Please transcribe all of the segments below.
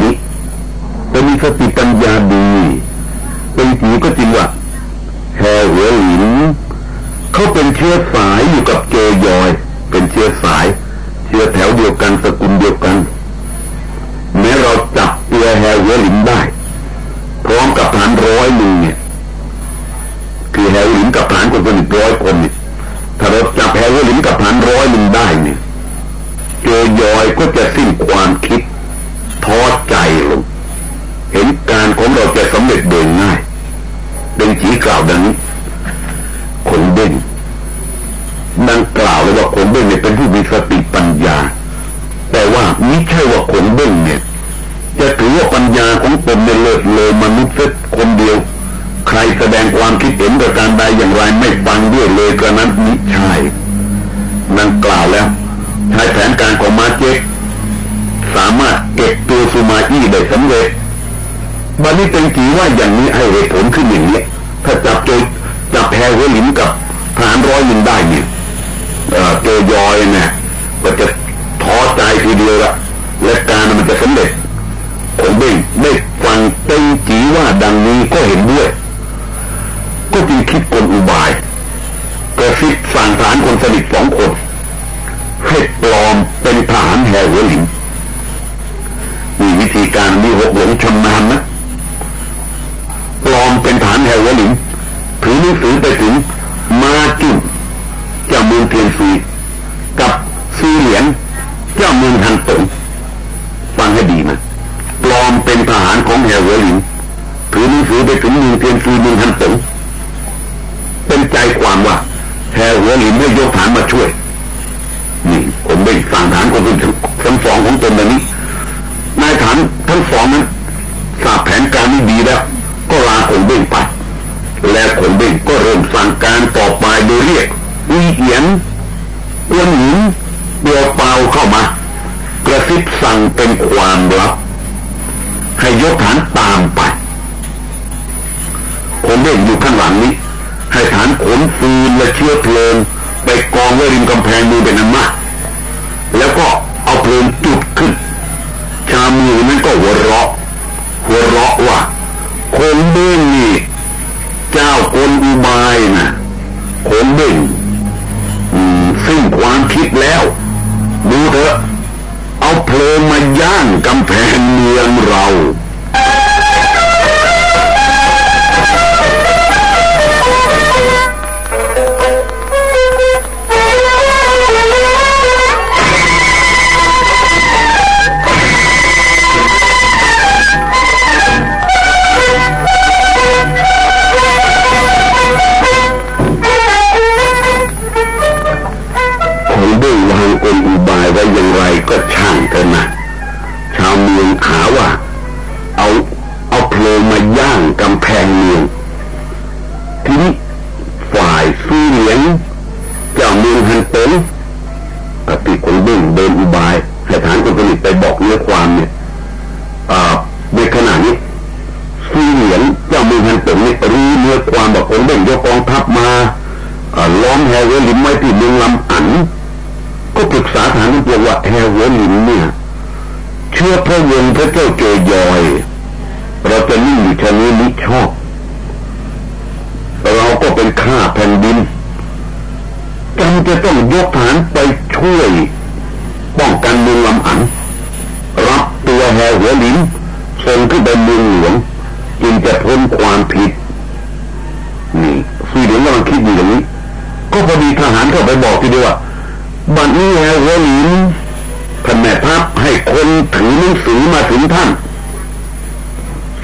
อยู่นี้แต่มีสติปัญญาดี เป็นจีก็จริงว่าแฮหัวหลินเขาเป็นเชื้อสายอยู่กับเจยอย เป็นเชื้อสาย เชื้อแถวเดียวกันสกุลเดียวกันแม้เราจับเตัวแฮหัวหลินได้พร้อมกับฐานร้อยหนึ่งเนี่ยคือแหัวหลินกับฐานคนคนอีกร้อยคนเนี่ยถ้าเราจับแฮหัวหลินกับฐานร้อยหนึ่งได้เนี่ยเจยอยก็จะสิ้นความคิด ท้อใจลงเห็นการของเราจะสำเร็จโดยง่ายเป็นจีกล่าวดังนี้ขนเบ้งดังกล่าวเลยว่าขนเบ้งเนี่ยเป็นผู้มีสติปัญญา แต่ว่าไม่ใช่ว่าขนเบ้งเนี่ย จะถือว่าปัญญาของตนในเลิศเลยมนุษย์คนเดียว ใครแสดงความคิดเห็นประการใดอย่างไรไม่ฟังด้วยเลยกระนั้นนิใช่ดังกล่าวแล้วใช้แผนการของมาเจก สามารถเก็บตัวสุมาอี้ได้สำเร็จบันนี้เป็นจีว่าอย่างนี้ให้เหตุผลขึ้นอย่างนี้ถ้าจับโจจับแพรหัวหลินกับฐานร้อยหนึ่งได้เนี่ยเจอยอยเนี่ยก็จะท้อใจทีเดียวละและการมันจะสำเร็จผมเบ่งได้ฟังเต็งจีว่าดังนี้ก็เห็นด้วย ก็จึงคิดกลอุบายกระซิบสั่งฐานคนสนิทสองคนให้ปลอมเป็นทหารแห่หัวหลินมี วิธีการมีหกหลงชำนาญนะปลอมเป็นฐานแห่วลิงถือหนังสือไปถึงมาจุนเจ้าเมืองเทียนซีกับซีเหลียนเจ้าเมืองฮันตงฟังให้ดีนะปลอมเป็นทหารของแห่วลิงถือหนังสือไปถึงเมืองเทียนซีเมืองฮันตงเป็นใจความว่าแห่หัวหลินไม่ยกฐานมาช่วยนี่ผมได้สั่งฐานคนทั้งสองของตนแบบนี้ ฐานทั้งสองนั้นทราบแผนการนี้ดีแล้ว ก็ลาขนเบ่งไป และขนเบ่งก็เริ่มสั่งการต่อไปโดยเรียกวีเอียนเอื้อนหินเดียวเปล่าเข้ามากระซิบสั่งเป็นความลับให้ยกฐานตามไปขนเบ่งอยู่ข้างหลังนี้ ให้ฐานขนฟืนและเชื้อเพลิงไปกองไว้ริมกำแพงมือเป็นน้ำมากแล้วก็เอาเพลิงจุดขึ้นามือนั้นก็หัวเราะ หัวเราะว่าคนเบ้งนี่ เจ้ากลอุบายนะคนเบ้งซึ่งความคิดแล้ว ดูเถอะ เอาเพลิงมาย่างกำแพงเมืองเรา ว่ายังไงก็ช่างเถอะนะชาวเมืองหาว่า เอาเอาเพลิงมาย่างกำแพงเมืองทีนี้ฝ่ายซื้อเหลียงเจ้าเมืองฮันเต็นปฏิคนเบ่งเดินอุบายให้ฐานคนผลิตไปบอกเนื้อความเนี่ยในขณะนี้ซื้อเหลียงเจ้าเมืองฮันเต็นนี่รู้เนื้อความบอกคนเบ่งยกกองทัพมาล้อมแฮเวลิมไว้ที่เมืองลำอัน ก็ปรึกษาฐานที่ว่าแฮวหัวลินเนี่ย เชื่อพระวงพระเจ้าเจยอยเราจะนิ่งอยู่ชนี้นิชอบเราก็เป็นข้าแผ่นดินจำจะต้องยกฐานไปช่วยป้องกันเมืองลำอันรับตัวแฮวหัวลินส่งขึ้นไปเมืองหลวงจึงจะพ้นความผิดนี่ฟีเหลียงกำลังคิดอยู่อย่างนี้ ก็พอดีทหารเข้าไปบอกทีเดียวว่า บัดนี้แฮวหลินท่านแม่ทัพให้คนถือหนังสือมาถึงท่าน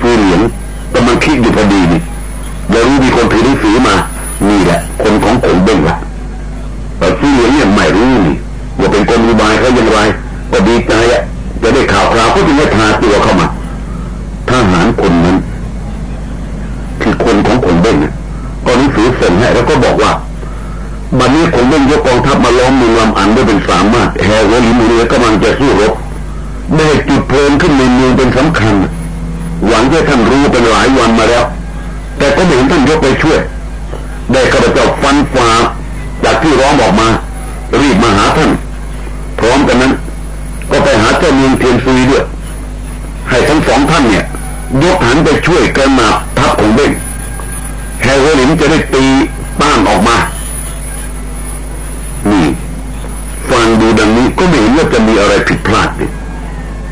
ฟืเหลียงกำลังคิดอยู่พอดีนี่เดี๋ยวรู้มีคนถือหนังสือมานี่แหละ คนของผมเบ้งละแต่ฟืเหลียงเนี่ยไม่รู้นี่ว่าเป็นคนอุบายเขาอย่างไรก็ดีใจอะจะได้ข่าวคราวก็จึงได้พาตัวเข้ามาทหารคนนั้นคือคนของผมเบ้งก็หนังสือส่งให้แล้วก็บอกว่า บัดนี้คงต้องยกกองทัพมาล้อมเมืองลำอันได้เป็นสามารถแห่วลิมเรือกำลังจะสู้รบได้จุดเพลิงขึ้นในเมืองเป็นสำคัญ หวังจะท่านรู้เป็นหลายวันมาแล้ว แต่ก็ไม่เห็นท่านยกไปช่วย ได้ข้าพเจ้าฟันฝ่าจากที่ร้องออกมา รีบมาหาท่าน พร้อมกันนั้น ก็ไปหาเจ้าเมืองเทียนซุยด้วยให้ทั้งสองท่านเนี่ย ยกหันไปช่วยกระนาบทัพของเบ้งแฮร์รี่ลินจะได้ตีป้านออกมา นี่ฟังดูดังนี้ก็ไม่เห็นว่าจะมีอะไรผิดพลาดเลย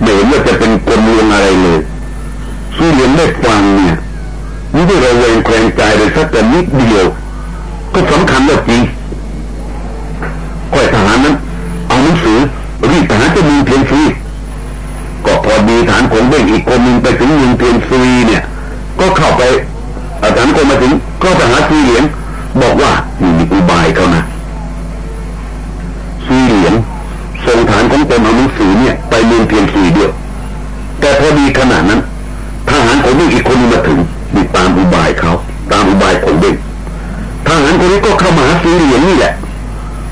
ไม่เห็นว่าจะเป็นกลลวงอะไรเลยสู้เรียนได้ฟังเนี่ยนี่ได้ระแวงแคลงใจเลยสักแต่นิดเดียว ก็สำคัญว่าจริงค่อยทหารนั้น เอาหนังสือรีบทหารจะมีเพียงฟรีก็พอดีฐานของเบ้งอีกคนนึงไปถึงมือเทียนซุยเนี่ย ก็เข้าไปอาจารย์คนมาถึงก็ไปหาซุเหลียงบอกว่านี่มีอุบายเขานะ ลียงส่งฐานของตนเอาหนังสือเนี่ย ไปเมืองเทียนซุยด้วแต่พอดีขนาดนั้นทหารของเบ้งอีกคนนึงมาถึงมีตามอุบายเขาตามอุบายของเบ้งทหารคนนี้ก็เข้ามาหาซุยเหลียงนี่แหละ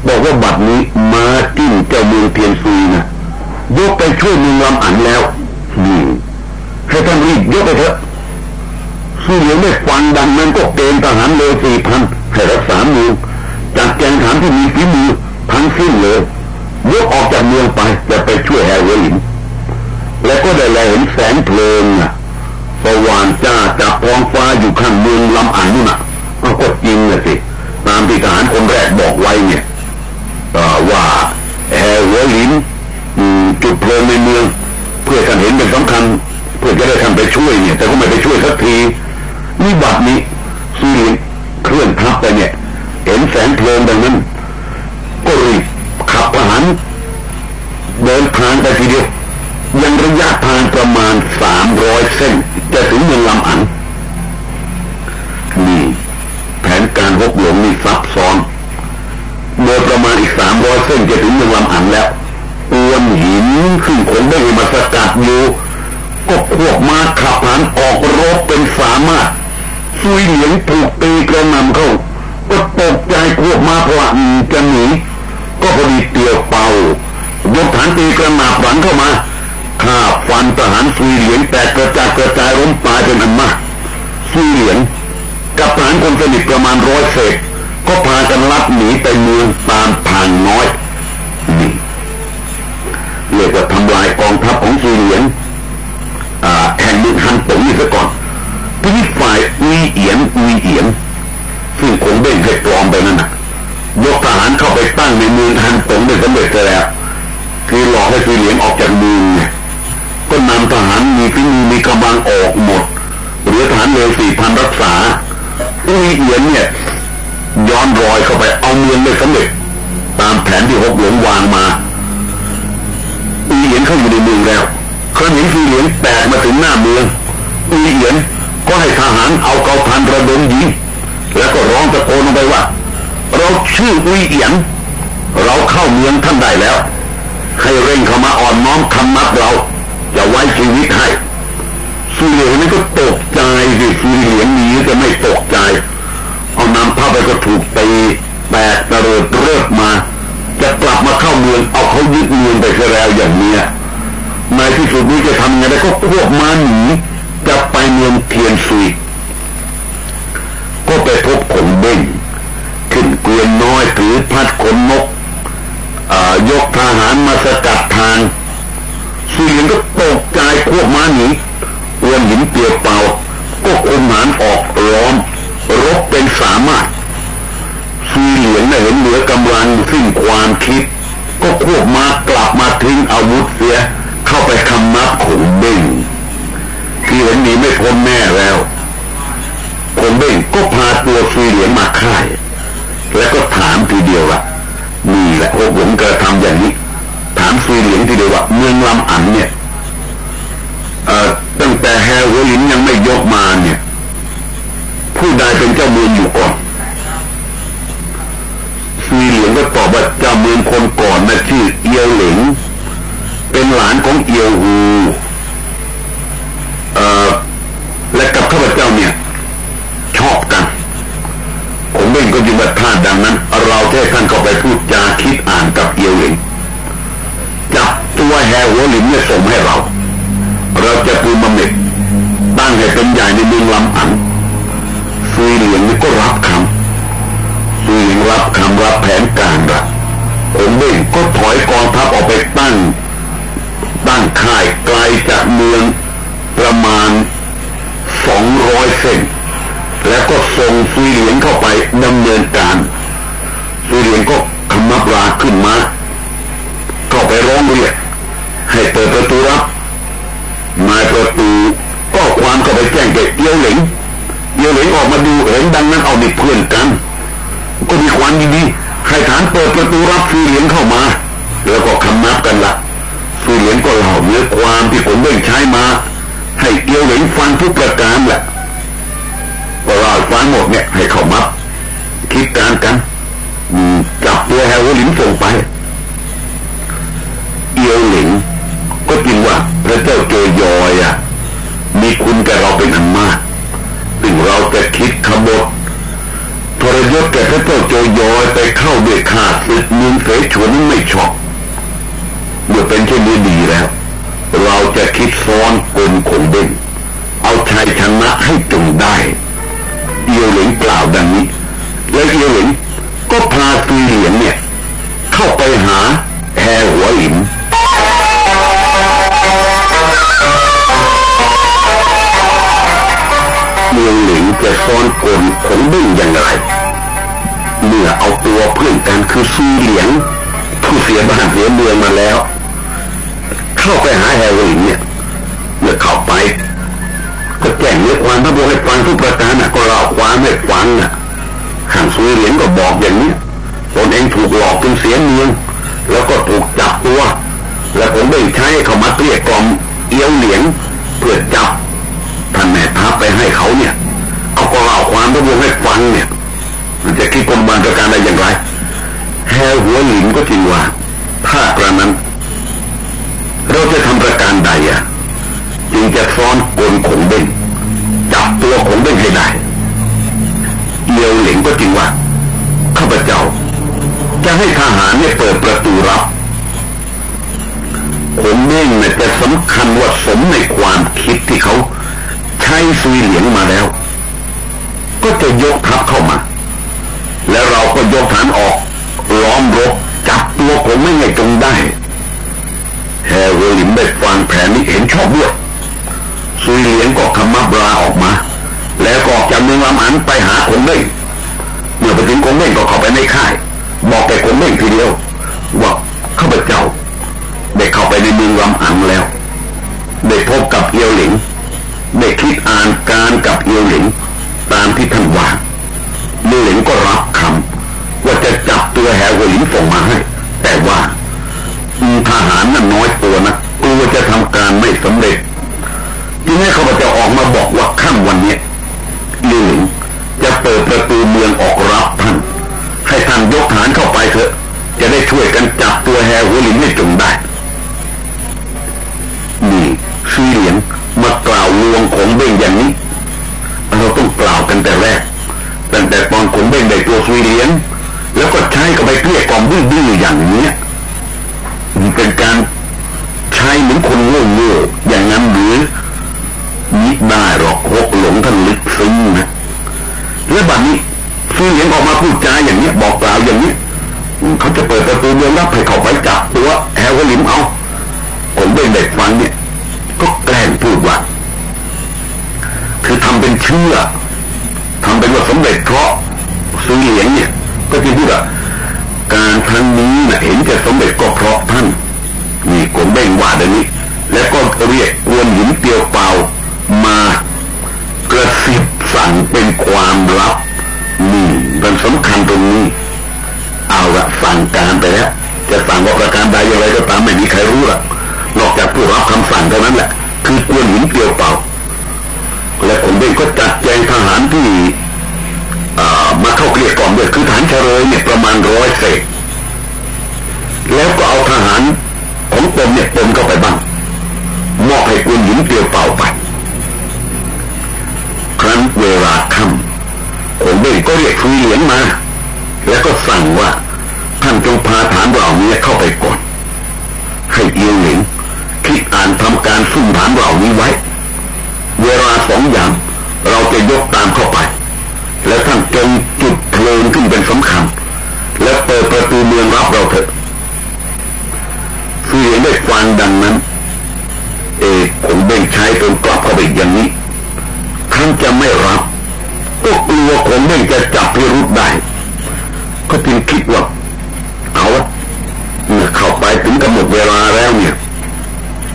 บอกว่าบัดนี้มาจิ้นเจ้าเมืองเทียนซุยนะยกไปช่วยเมืองลำอันแล้วนี่ให้ท่านรีบยกไปเถอะสู้เหลียวไม่ฟังดังนั้นก็เกณฑ์ทหารเลยสี่พันให้รักษาเมืองจากแกงฐานที่มีฝีมือทั้งสิ้นเลย ยกออกจากเมืองไปจะไปช่วยแฮร์รินแล้วก็ได้แลเห็นแสงเพลิงอะสว่างจ้าจากท้องฟ้าอยู่ข้างเมืองลำอันนู่นน่ะก็จริงนะสิ ตามที่ทหารคนแรกบอกไว้เนี่ยว่าแฮร์รินจุดเพลิงในเมือง เพื่อท่านเห็นเป็นสำคัญ เพื่อจะได้ท่านไปช่วยเนี่ย แต่ก็ไม่ไปช่วยสักทีนี่บัดนี้ซีรีเคลื่อนทับไปเนี่ย เห็นแสงเพลิงดังนั้นก็รีบารเดินทางไปทีเดียวยังระยะทางประมาณสามร้อยเส้น จะถึงเมืองลำอันนี่แผนการวกหลงนี่ซับซ้อนเมื่อประมาณอีกสามร้อยเส้นจะถึงเมืองลำอันแล้วอวนหินขึ้นขนได้มาสกัดอยู่ก็ควบมาขับผ่านออกรบเป็นสามารถซุยเหลียงถูกตีกระนำเข้าก็ตกใจควบมาพลันจะหนี ก็พอดีเตียวเป่ายกฐานตีกระนาบหลังเข้ามาข้าฟันทหารซุยเหลียงแตกกระจายกระจายล้มตายเป็นอันมากซุยเหลียงกับทหารคนสนิทประมาณร้อยเศษก็พากันลัดหนีไปเมืองตามทางน้อยนี่เรียกว่าทำลายกองทัพของซีเรียนแห่งเมืองฮันตงนี่ซะก่อนทีนี้ฝ่ายอุยเอียนอุยเอียนซึ่งคงเบ่งให้ปลอมไปนั่นน่ะยกทหารเข้าไปตั้ อออกจากเมืองก็นำทหารมีฝีมือมีกำลังออกหมดเหลือทหารเลยสี่พันรักษาอุยเอียนเนี่ยย้อนรอยเข้าไปเอาเมืองได้สำเร็จตามแผนที่ฮกหลวงวางมาอีเหียนเข้าอยู่ในเมืองแล้วครั้นเห็นอีเหลียนแตกมาถึงหน้าเมืองอีเหียนก็ให้ทหารเอาเกาพันระดมยิงแล้วก็ร้องตะโกนลงไปว่า เราชื่ออุยเอียนเราเข้าเมืองท่านได้แล้ว ให้เร่งเข้ามาอ่อนน้อมคำนับเราจะไว้ชีวิตให้สุเหลียนนี่ก็ตกใจสิสุเหลียนนี้จะไม่ตกใจ เอานำพาไปก็ถูกตีแตกตะเริดเริดมา จะกลับมาเข้าเมืองเอาเขายึดเมืองไปซะแล้วอย่างเนี้ยในที่สุดนี้จะทำไงได้ก็ควบมาหนีจะไปเมืองเทียนซุยก็ไปพบขนเบ้งขึ้นเกวียนน้อยถือพัดขนนก ยกทหารมาสกัดทางสุยนก็ตกใจควบม้าหนีอวนหินเปียกเปล่าก็คุมหารออกล้อมรบเป็นสามารถซีเหลียงได้เห็นเหลือกำลังสิ้นความคิด ก็ควบมากลับมาทิ้งอาวุธเสีย เข้าไปคำนับขงเบ้งที่เห็นหนีไม่พ้นแน่แล้วขงเบ้งก็พาตัวซีเหลียงมาค่าย แล้วก็ถามทีเดียวว่า นี่แหละพวกผมกระทำอย่างนี้ ถามซีเหลียงทีเดียวว่าเมืองลำอันเนี่ยตั้งแต่แฮร์วลินยังไม่ยกมาเนี่ย ผู้ใดเป็นเจ้าเมืองอยู่ก่อนซีเหลียงก็ตอบว่าเจ้าเมืองคนก่อนนะชื่อเอียวหลิงเป็นหลานของเอียวฮูและกับข้าพเจ้าเนี่ย ชอบกัน ผมเองก็ยึดว่าท่าดังนั้น เราแค่ท่านก็ไปพูดจาคิดอ่านกับเอียวหลิงจับตัวแฮหัวหลิงเนี่ยส่งให้เรา เราจะปูมเม็ดตั้งให้เป็นใหญ่ในเมืองลำอันซีเหลียงนี่ก็รับคำซียงรับคำรับแผนการละผมเองก็ถอยกองทัพออกไปตั้ง ตั้งค่ายไกลจากเมืองประมาณสองร้อยเส้น แล้วก็ส่งซุยเหลียงเข้าไปดำเนินการซุยเหลียงก็ขมับราขึ้นมาเข้าไปร้องเรียกให้เปิดประตูรับนายประตูก็ความเข้าไปแจ้งแก่เอี้ยวเหลงเอี้ยวเหลงออกมาดูเห็นดังนั้นเอาดิเพื่อนกัน ก็มีความยินดีให้ฐานเปิดประตูรับซุยเหลียงเข้ามา แล้วก็คำนับกันละซุยเหลียงก็เล่าเนื้อความที่ผมได้ใช้มา ให้เอี้ยวเหลงฟังทุกประการแหละ ก็เล่าฟังหมดเนี่ยให้เขามาคิดการกันจับตัวแฮร์รินส่งไป เอียวหลิง ก็จริงว่าพระเจ้าโจยอยอะ มีคุณแก่เราเป็นอันมากถึงเราจะคิดขบฏทรยศแก่พระเจ้าโจยอยไปเข้าด้วยข้าศึกเมืองเสฉวนไม่ชอบเมื่อเป็นเช่นนี้ดีแล้ว เราจะคิดซ้อนกลคงเด่นเอาชัยชนะให้จงได้ เอียวหลิงกล่าวดังนี้ แล้วเอียวหลิงก็พาซีเหลียงเนี่ย เข้าไปหาแฮหัวหินเมืองหลิงจะซ้อนกลขงบึ้งอย่างไรเมื่อเอาตัวเพื่อนกันคือซีเหลียง ผู้เสียบ้านเสียเมืองมาแล้ว เข้าไปหาแฮร์รินเนี่ยเมื่อเข้าไป ก็แจ้งเรื่องความพระบให้ฟังทุกประการน่ะก็เล่าความให้ฟังน่ะข้างซีเหลียงก็บอกอย่างนี้ตนเองถูกหลอกจนเสียเมืองแล้วก็ถูกจับตัว แล้วผมได้ใช้เขามาเกลี้ยกล่อมเอี้ยวเหลียงเพื่อจับท่านแม่ทัพไปให้เขาเนี่ยเขาก็เล่าความพระบให้ฟังเนี่ย มันจะคิดกลมบานประการได้อย่างไรแฮหัวหลินก็จริงว่าถ้ากระนั้น เราจะทำประการใดอะ จึงจะซ้อนกลขงเบ้งจับตัวขงเบ้งให้ได้เอียวเหลิงก็จริงว่าข้าพเจ้า จะให้ทหารเนี่ยเปิดประตูรับขงเบ้งเนี่ยจะสำคัญว่าสมในความคิดที่เขาใช้ซุยเหลียงมาแล้ว ก็จะยกทัพเข้ามา แล้วเราก็ยกฐานออกล้อมรบจับตัวผมไม่ให้จงได้แฮร์ริมได้ฟังแผนนี้เห็นชอบด้วย ซุยเหลียงก็คำมับราออกมา แล้วก็อกจากเมืองลำอันไปหาคงเบ้งเมื่อไปถึงคงเบ้งก็เข้าไปในค่าย บอกแกคงเบ้งทีเดียวว่าข้าพเจ้าได้เข้าไปในเมืองลำอันแล้วได้พบกับเอียวหลิงได้คิดอ่านการกับเอียวหลิงตามที่ท่านว่าเอียวหลิงก็รับคำว่าจะจับตัวแฮร์ริมส่งมาให้ แต่ว่าทหารนั้นน้อยตัวนะกลัวจะทำการไม่สำเร็จ ทีนี้เขาจะออกมาบอกว่าค่ำวันนี้ลิงจะเปิดประตูเมืองออกรับท่าน ให้ท่านยกฐานเข้าไปเถอะ จะได้ช่วยกันจับตัวแฮหัวลิงให้จงได้นี่ซีเหลียงมากล่าวลวงของเบ้งอย่างนี้ เราต้องกล่าวกันแต่แรกตั้งแต่ตอนขงเบ้งได้ตัวซีเหลียงแล้วก็ใช้กับไปเกลี้ยกล่อมดื้อๆอย่างนี้มันเป็นการใช้เหมือนคนโง่ๆอย่างนั้นหรือ หรอกหลงท่านลึกซึ้งนะและบัดนี้ซีเหลียงออกมาพูดจาอย่างนี้บอกกล่าวอย่างนี้เขาจะเปิดประตูเมืองรับให้เขาไปจับตัวแฮวลิมเอาผมได้เด็กฟังเนี่ย ก็แกล้งพูดว่าคือทำเป็นเชื่อทำเป็นว่าสมเด็จเพราะซีเหลียงเนี่ย ก็ที่พูดว่าการครั้งนี้นะเห็นจะสมเด็จก็เพราะท่านมีกลมเบ่งว่าเดี๋ยวนี้ แล้วก็เรียกกวนหินเตียวเปล่ามา ระซิบสั่งเป็นความลับนี่มันสำคัญตรงนี้ เอาละสั่งการไปแล้วจะสั่งว่าประการใดอย่างไรก็ตามไม่มีใครรู้หรอกนอกจากผู้รับคำสั่งเท่านั้นแหละ คือกวนหินเตียวเปล่า และผมเองก็จัดแจงทหารที่มาเข้าเกลี้ยกล่อมด้วยคือฐานเฉลยเนี่ยประมาณร้อยเศษแล้วก็เอาทหารของตนเนี่ยตนเข้าไปบ้างมอบให้กวนหินเตียวเปล่าไป เวลาค่ำผมเองก็เรียกคุยเหลียงมา แล้วก็สั่งว่าท่านจงพาฐานเหล่านี้เข้าไปก่อน ให้เอียวหลิงคิดอ่านทำการซุ่มฐานเหล่านี้ไว้ เวลาสองยางเราจะยกตามเข้าไป แล้วท่านจงจุดเพลิงขึ้นเป็นสำคัญ แล้วเปิดประตูเมืองรับเราเถอะคือได้ฟังดังนั้น เอกผมเบ่งใช้จนกลับเข้าไปอย่างนี้ ท่านจะไม่รับ ก็กลัวคงไม่จะจับพิรุธได้ ก็จึงคิดว่าเอาเมื่อเข้าไปถึงกำหนดเวลาแล้วเนี่ย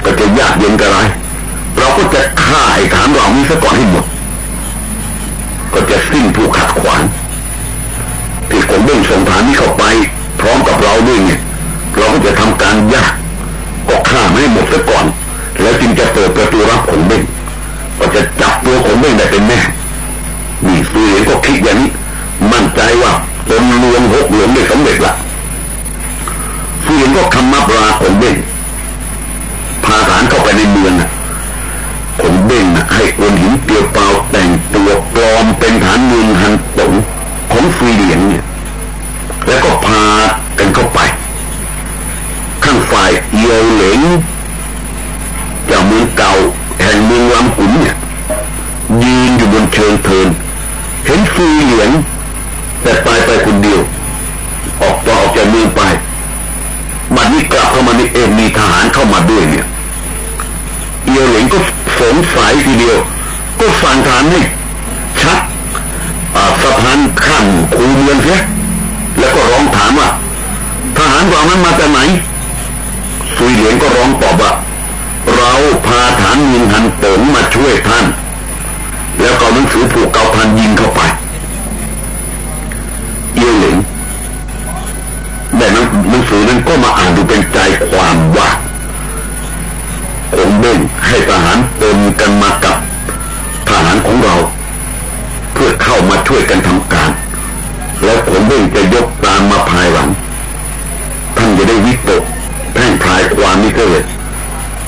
ก็จะยากเย็นกระไรเราก็จะฆ่าไอ้ฐานเรานี้ซะก่อนให้หมด ก็จะสิ้นผู้ขัดขวางที่คงเบ่งส่งฐานนี้เข้าไป พร้อมกับเราด้วยเนี่ยเราก็จะทำการยากก็ฆ่าไม่ให้หมดซะก่อน แล้วจึงจะเปิดประตูรับขงเบ่ง ก็จะจับตัวขงเบ่งได้เป็นแน่นี่สุเหลียงก็คิดอย่างนี้มั่นใจว่าตนลวงหกหลวงได้สำเร็จละสุเหลียงก็คำมาปลาขงเบ่งพาฐานเข้าไปในเมืองนะขงเบ่งนะให้อวนหินเตียวเปล่าแต่งตัวปลอมเป็นฐานเมืองฮันตงของสุเหลียงเนี่ยแล้วก็พากันเข้าไป ข้างฝ่ายเยวเหลงจากเมืองเก่าแห่งเมืองลำขุนเนี่ย บนเชิงเทินเห็นฟืเหลียงแต่ไปไปคนเดียว ออกต่อออกจากเมืองไปบัดนี้กลับเข้ามาในเอ็มมีทหารเข้ามาด้วยเนี่ยเอียวเหลงก็สงสัยทีเดียว ก็สั่งทหารให้ชักสะพานข้ามคูเมืองเสียแล้วก็ร้องถามว่าทหารเรานั้นมาจากไหนสุยเหลียงก็ร้องตอบว่าเราพาฐานยิงหันตงมาช่วยท่าน แล้วก็หนังสือผูกเกาพันยิงเข้าไปเอียวหลิงแต่หนังสือนั้นก็มาอ่านดูเป็นใจความว่าคงเบ่งให้ทหารเติมกันมากับทหารของเรา เพื่อเข้ามาช่วยกันทำการ แล้วคงเบ่งจะยกตามมาภายหลังท่านจะได้วิตกแพ่งพลายความนี้ก็เลย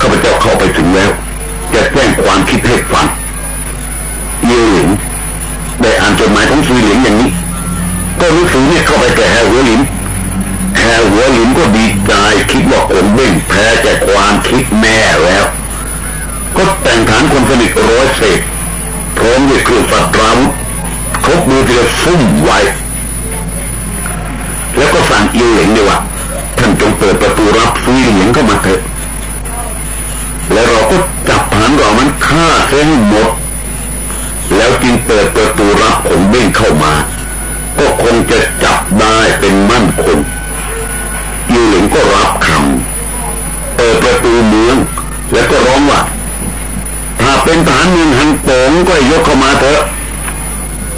ข้าพเจ้าเข้าไปถึงแล้ว จะแจ้งความคิดให้ฟัง เยี่ยหลิงได้อ่านจดหมายของซุยหลิงอย่างนี้ ก็รู้สึกเนี่ยเข้าไปแก่แฮหัวหลินแฮหัวหลินก็ดีใจคิดว่าผมเบ่งแพ้แก่ความคิดแม่แล้ว ก็แต่งฐานคนสนิทร้อยเศษพร้อมด้วยเครื่องสัตราวุธครบมือที่จะซุ่มไว้ แล้วก็สั่งเอียวเหลิงเลยว่าท่านจงเปิดประตูรับซุยเหลียงเข้ามาเถอะ แล้วเราก็จับฐานเรามันฆ่าเส้นหมด แล้วจึงเปิดประตูรับขงเบ้งเข้ามา ก็คงจะจับได้เป็นมั่นคงยูหลิงก็รับคำเปิดประตูเมือง แล้วก็ร้องว่า ถ้าเป็นฐานเมืองฮันโตงก็ยกเข้ามาเถอะ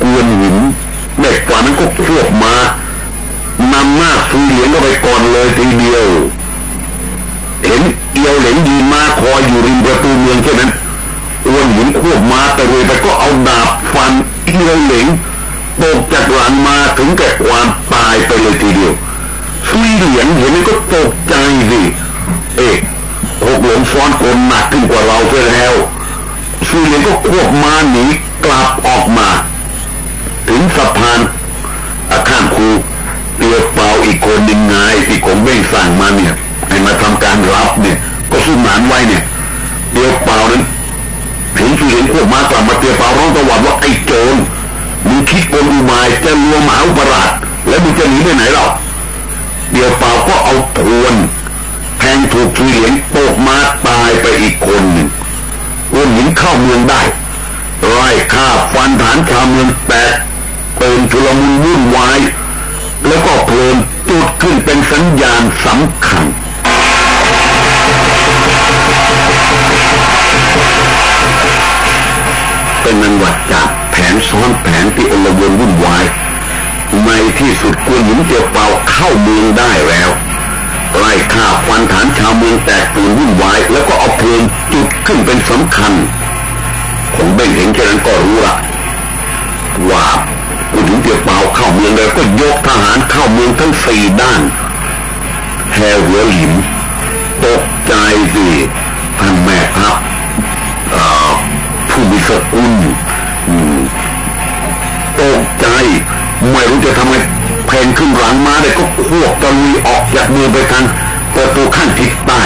กวนหินเด็กกว่านั้นก็พวกมานำหน้าซุยเหลียงก็ไปก่อนเลยทีเดียว เห็นเอียวเหลงยืนมาคอยอยู่ริมประตูเมืองแค่นั้น อ้วนหินควบมาแต่เลยไปก็เอาดาบฟันเอียวเหลงตกจากหลังมาถึงแก่ความตายไปเลยทีเดียวซุยเหลียงเห็นนี่ก็ตกใจสิเอ๊ะหกหลงซ้อนคนหนักขึ้นกว่าเราไปแล้วซุยเหลียงก็ควบมาหนีกลับออกมา ถึงสะพานข้ามคูเตียวเปาอีกคนหนึ่งไงที่ผมเบ่งสั่งมาเนี่ยให้มาทำการรับเนี่ย ก็สู้หมานไว้เนี่ยเตียวเปานั้น เห็นสุเห็นพวกมากลับมาเตียปาร้องตะวันว่าไอ้โจรมึงคิดกลอุบายจะลวงหมาอุปราชแล้วมึงจะหนีไปไหนเล่าเตียวเปาก็เอาทวนแทงถูกสุเหลียงตกมาตายไปอีกคนหนึ่งอ้วนหญิงเข้าเมืองได้ไล่ฆ่าฟันฐานชาวเมืองแตกเป็นชุลมุนวุ่นวายแล้วก็เพลินจุดขึ้นเป็นสัญญาณสำคัญ เป็นนันวัดจากแผนซ้อนแผนที่อลวนวุ่นวายในที่สุดกวนหญิงเจียวเปาเข้าเมืองได้แล้วไล่ฆ่าฟันฐานชาวเมืองแตกตื่นวุ่นวายแล้วก็เอาเพลิงจุดขึ้นเป็นสำคัญผมเบ่งเห็นแค่นั้นก็รู้ละว่ากูถึงเตียวเปาเข้าเมืองแล้วก็ยกทหารเข้าเมืองทั้งสี่ด้านแฮหัวหลิมตกใจสิท่านแม่ครับ ผู้มีสกุลตกใจไม่รู้จะทำไงเพนขึ้นหลังมาได้ก็ควบตะลุยออกจากเมืองไปทางประตูขั้นทิศใต้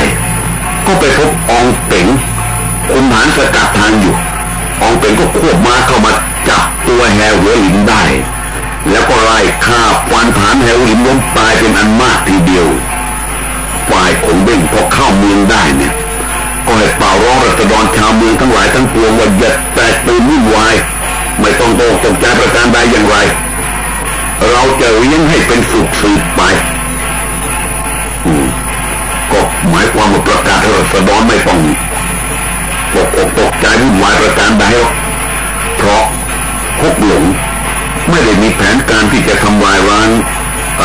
ก็ไปพบองเป๋งคุมฐานสกัดทางอยู่องเป๋งก็ควบมาเข้ามาจับตัวแฮร์หัวหินได้ แล้วก็ไล่ฆ่าฟันฐานแฮร์หินล้มตายเป็นอันมากทีเดียวฝ่ายของเบ่งพอเข้าเมืองได้เนี่ย ก็ให้เป่าร้องรัศดรชาวเมืองทั้งหลายทั้งปวงว่าอย่าแตกตื่นวุ่นวาย ไม่ต้องโตตกใจประการใดอย่างไร เราจะเลี้ยงให้เป็นสุขสืบไปก็หมายความว่าประกาศรัศดรไม่ต้องตกอกตกใจวุ่นวายประการใดหรอกเพราะพกหลงไม่ได้มีแผนการที่จะทำลายร้าง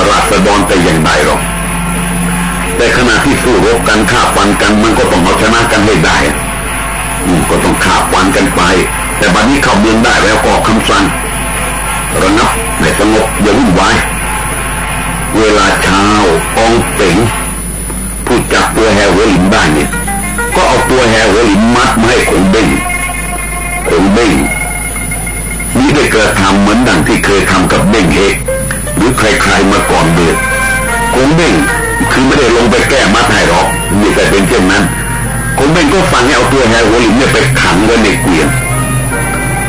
ราษฎรแต่อย่างใดหรอก แต่ขณะที่สู้รบกันฆ่าฟันกันมันก็ต้องเอาชนะกันให้ได้ก็ต้องฆ่าฟันกันไป แต่บัดนี้เข้าเมืองได้แล้วก็คำสั่งระงับในสงบอย่าวุ่นวายเวลาเช้าองเป๋งผู้จับตัวแฮวเวลินได้เนี่ยก็เอาตัวแฮวเวลินมัดมาให้คงเบ้งคงเบ้งนี่ได้กระทำเหมือนดังที่เคยทำกับเบ้งเอกหรือใครๆมาก่อนเดือดคงเบ้ง คือไม่ได้ลงไปแก้มัดให้หรอกนี่แต่เป็นเช่นนั้นคงเบงก็ฟังให้เอาตัวแฮวเวลินเนี่ยไปขังไว้ในเกวียน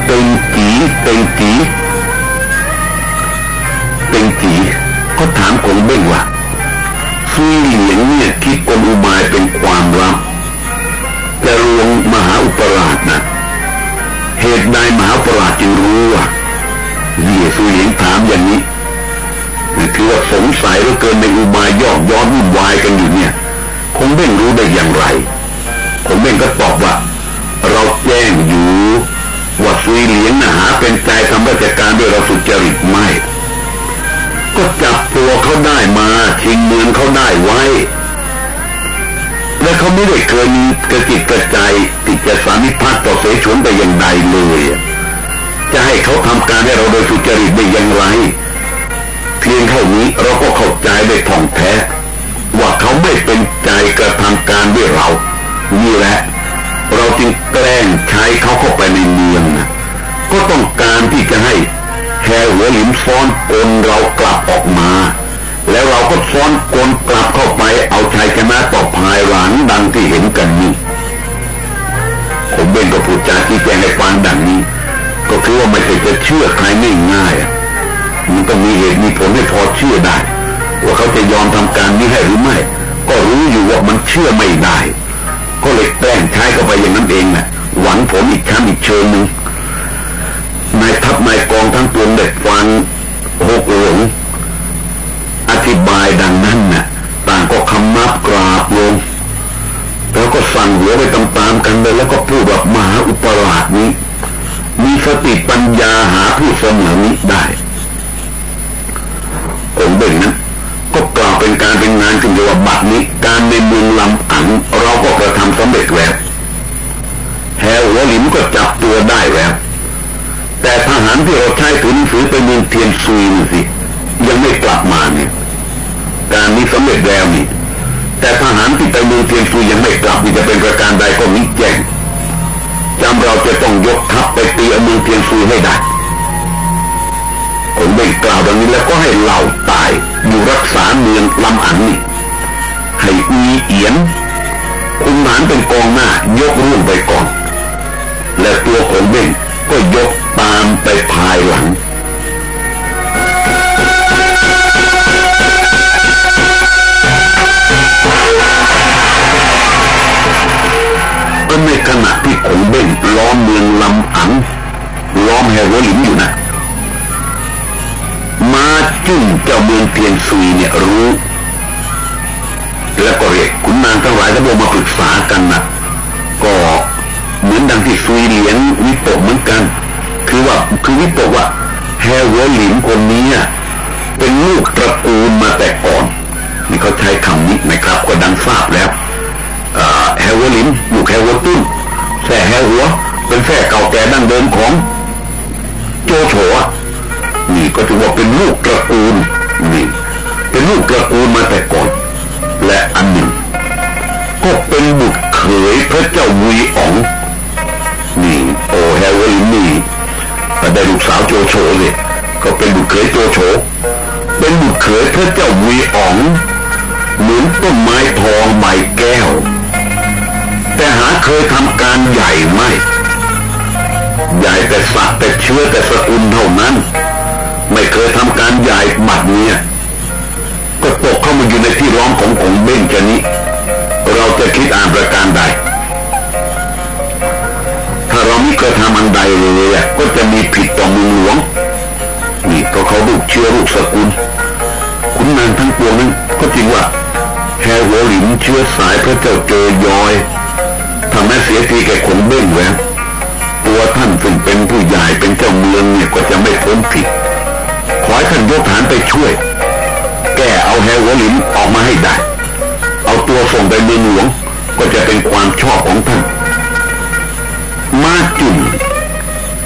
เต็งจีเต็งจีเต็งจีก็ถามคงเบ้งว่าซุยเหลียงเนี่ยคิดกลอุบายเป็นความลับแต่รวงมหาอุปราชนะเหตุใดมหาอุปราชจึงรู้ว่าเหยี่ยซุยเหลียงถามอย่างนี้ คือว่าสงสัยเหลือเกินในอุบายยอกย้อนวุ่นวายกันอยู่เนี่ย คงเบ้งรู้ได้อย่างไรคงเบ้งก็ตอบว่า เราแจ้งอยู่ว่าซุยเหลียงนะหาเป็นใจทำราชการด้วยเราสุจริตไม่ ก็จับตัวเขาได้มาชิงเมืองเขาได้ไว้ และเขาไม่ได้เคยมีกระจิตกระใจติดจะสามิพัฒต่อเสฉวนแต่อย่างใดเลย จะให้เขาทำการให้เราโดยสุจริตได้อย่างไร พียงเท่านี้เราก็เข้าใจได้ท่องแท้ ว่าเขาไม่เป็นใจกระทำการด้วยเรา นี่แหละ เราจึงแกล้งใช้เขาเข้าไปในเมืองนะก็ต้องการที่จะให้แค่หัวหลิมซ้อนกลเรากลับออกมา แล้วเราก็ซ้อนกลกลับเข้าไปเอาชัยชนะต่อภายหลังดังที่เห็นกันนี้ผมเบนก็พูดจาที่แจงให้ฟังดังนี้ ก็คือว่าไม่ใช่จะเชื่อใครง่ายๆ มันต้องมีเหตุมีผลให้พอเชื่อได้ ว่าเขาจะยอมทำการนี้ให้หรือไม่ ก็รู้อยู่ว่ามันเชื่อไม่ได้ ก็เลยแกล้งใช้เข้าไปอย่างนั้นเองนะหวังผลอีกชั้นอีกเชิงหนึ่งนายทัพนายกองทั้งปวเด็กฟังหกหลงอธิบายดังนั้นนะ่ะต่างก็คำนับกราบลงแล้วก็สั่งหัวไปตามๆกันเลยแล้วก็พูดแบบมหาอุปราชนี้ มีสติปัญญาหาผู้เสมอนี้ได้ องเบ่งนั้นก็กล่าวเป็นการเป็นงานขึ้นว่าบัดนี้การในเมืองลำอังเราก็กระทำสำเร็จแล้วแฮหัวหลิมก็จับตัวได้แล้ว แต่ทหารที่เราใช้ถือหนังสือไปเมืองเทียนซุยนี่สิยังไม่กลับมาเนี่ยการนี้สำเร็จแล้วนี่แต่ทหารที่ไปเมืองเทียนซุยยังไม่กลับนี่จะเป็นประการใดก็มิแจ้งจำเราจะต้องยกทัพไปตีเมืองเทียนซุยให้ได้ ผมได้กล่าวดังนี้แล้วก็ให้เหล่าตายอยู่รักษาเมืองลำอันนี่ให้อีเอียนคุณหมานเป็นกองหน้ายกร่วงไปก่อน และตัวของเบ่งก็ยกตามไปภายหลังในขณะที่ขงเบ้งล้อมเมืองลำอังล้อมแฮวลิมอยู่นะ มาจุ้งเจ้าเมืองเทียนซุยเนี่ยรู้ แล้วก็เรียกคุณนางทั้งหลายทั้งปวงมาปรึกษากันนะก็เหมือนดังที่ซุยเลียงวิตกเหมือนกัน คือว่าคือวิตกว่าแฮวหลินคนนี้เป็นลูกตระกูลมาแต่ก่อนนี่เขาใช้คำนี้นะครับก็ดังทราบแล้วแฮวลินลูกแฮวตุ้นแส่แฮหัวเป็นแส่เก่าแก่ดั้งเดิมของโจโฉ นี่ก็ถือว่าเป็นลูกตระกูลนี่เป็นลูกตระกูลมาแต่ก่อน และอันหนึ่ง ก็เป็นบุตรเขยพระเจ้าวีอ๋องนี่โอแฮวลินนี่ได้ลูกสาวโจโฉเลยก็เป็นบุตรเขยโจโฉเป็นบุตรเขยพระเจ้าวีอ๋องเหมือนต้นไม้ทองใบแก้ว แต่หาเคยทำการใหญ่ไม่ ใหญ่แต่สักแต่เชื้อแต่สกุลเท่านั้น ไม่เคยทำการใหญ่บัดเนี่ยก็ตกเข้ามาอยู่ในที่ร้อมของของเบ้นจนี้ เราจะคิดอ่านประการใดระทำอันใดเลยก็จะมีผิดต่อมือหลวงนี่ก็เขาลูกเชื้อลูกสกุลคุณนางทั้งปวงนั้นก็จริงว่าแฮหัวหลินเชื้อสายพระเจ้าเจอยอยทำให้เสียทีแก่ขนเบ้งแหวนตัวท่านซึ่งเป็นผู้ใหญ่เป็นเจ้าเมืองเนี่ยก็จะไม่พ้นผิด ขอให้ท่านยกฐานไปช่วย แก้เอาแฮหัวลินออกมาให้ได้ เอาตัวส่งไปเมืองหลวง ก็จะเป็นความชอบของท่าน มาจุน